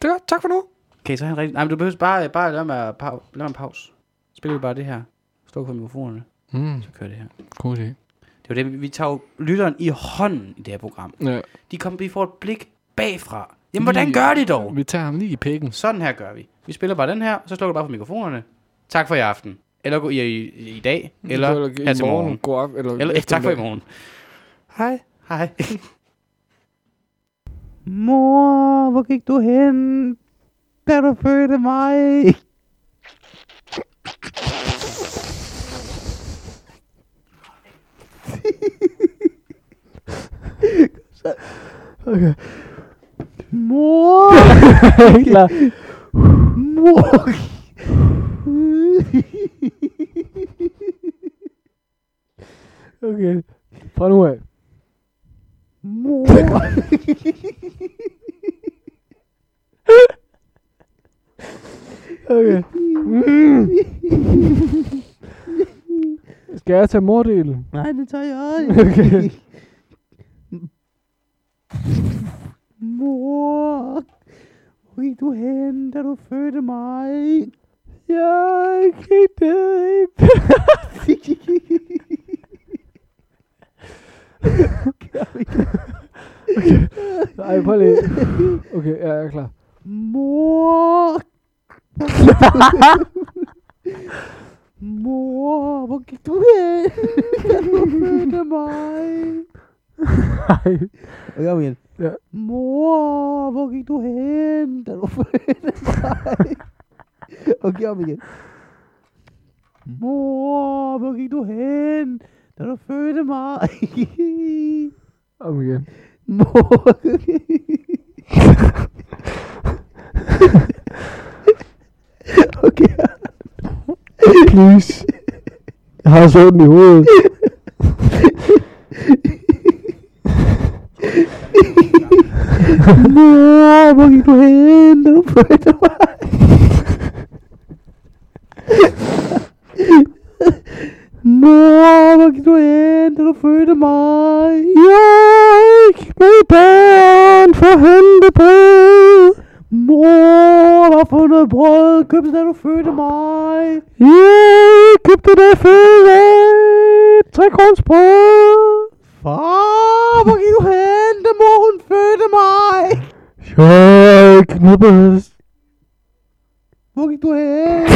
Det er godt. Tak for nu. Okay, så er han rigtig... Nej, men du behøver bare, bare lade mig, pau- lad mig en pause. Spiller vi bare det her. Sluk for mikrofonerne, Mm, så kører det her. god idé. Det er jo det, vi- tager jo lytteren i hånden i det her program. Ja, De kommer, vi får et blik bagfra. Jamen, hvordan gør de dog? vi tager ham lige i pikken. Sådan her gør vi. Vi spiller bare den her, så slukker du bare for mikrofonerne. Tak for i aften. Eller i, i, i dag. Eller her til morgen. Gå op, eller, Eller eh, tak for i morgen. Hej. Hej. Mor, hvor gik du hen, da du fødte mig? Okay. Mor, klar. mor. Okay. Fra nu af. Mor. Okay. Mm. Skal jeg tage mordelen? Nej, det tager jeg. Okay. Mor, hvor gik du hen, da du fødte mig? Jeg kiggede i Okay. Ej, prøv lige. Okay, ja, jeg er klar. Mor. Mor, hvor gik du hen, du fødte mig? Ej. Og jeg igen. Ja. Mor, hvor gik du hen, da du fødte mig? Okay, om igen. Mor, hvor gik du hen, da du fødte mig? Om igen. Mor. okay. Please. Jeg har sådan i hovedet. Mor, hvor gik du hen, da du fødte mig? Mor, hvor gik du hen, da du fødte mig? Jeg med bæren for hente brød. Mor, hvad for noget brød købte da du fødte mig? Jeg købte det af tre krons brød. Far, hvor gik du hen, da mor hun fødte mig? Jeg hest. Hvor gik du hen?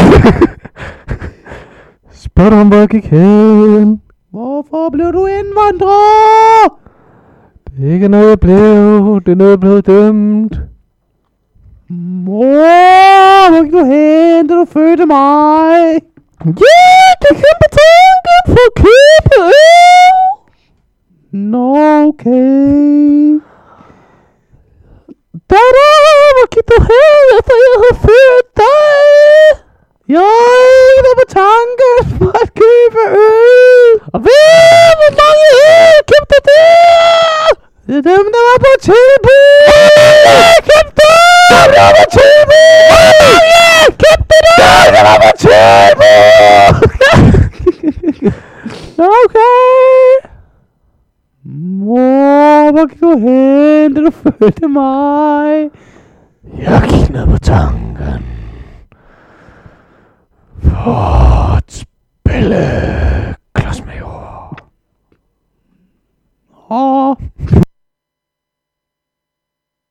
Spørg ham, hvor jeg gik hen. Hvorfor blev du indvandrer? Det er ikke noget, jeg blev. Det er noget, jeg blev dømt. Mor, hvor gik du hen, da du fødte mig? Ja, det kan betanke for at købe øl. Nå, okay. Datter, hvor gik du hen, efter jeg havde født dig? Jeg på tanken for at købe øl. Og ved, hvor mange øl købte du? Det er dem, der var på tilbud. Jeg købte dem, der var på tilbud. Jeg købte dem, der var på tilbud. Okay. Mor, hvor gik du hen, da du følte mig? Jeg gik ned på tanken. For at spille klodsmajor. Åh.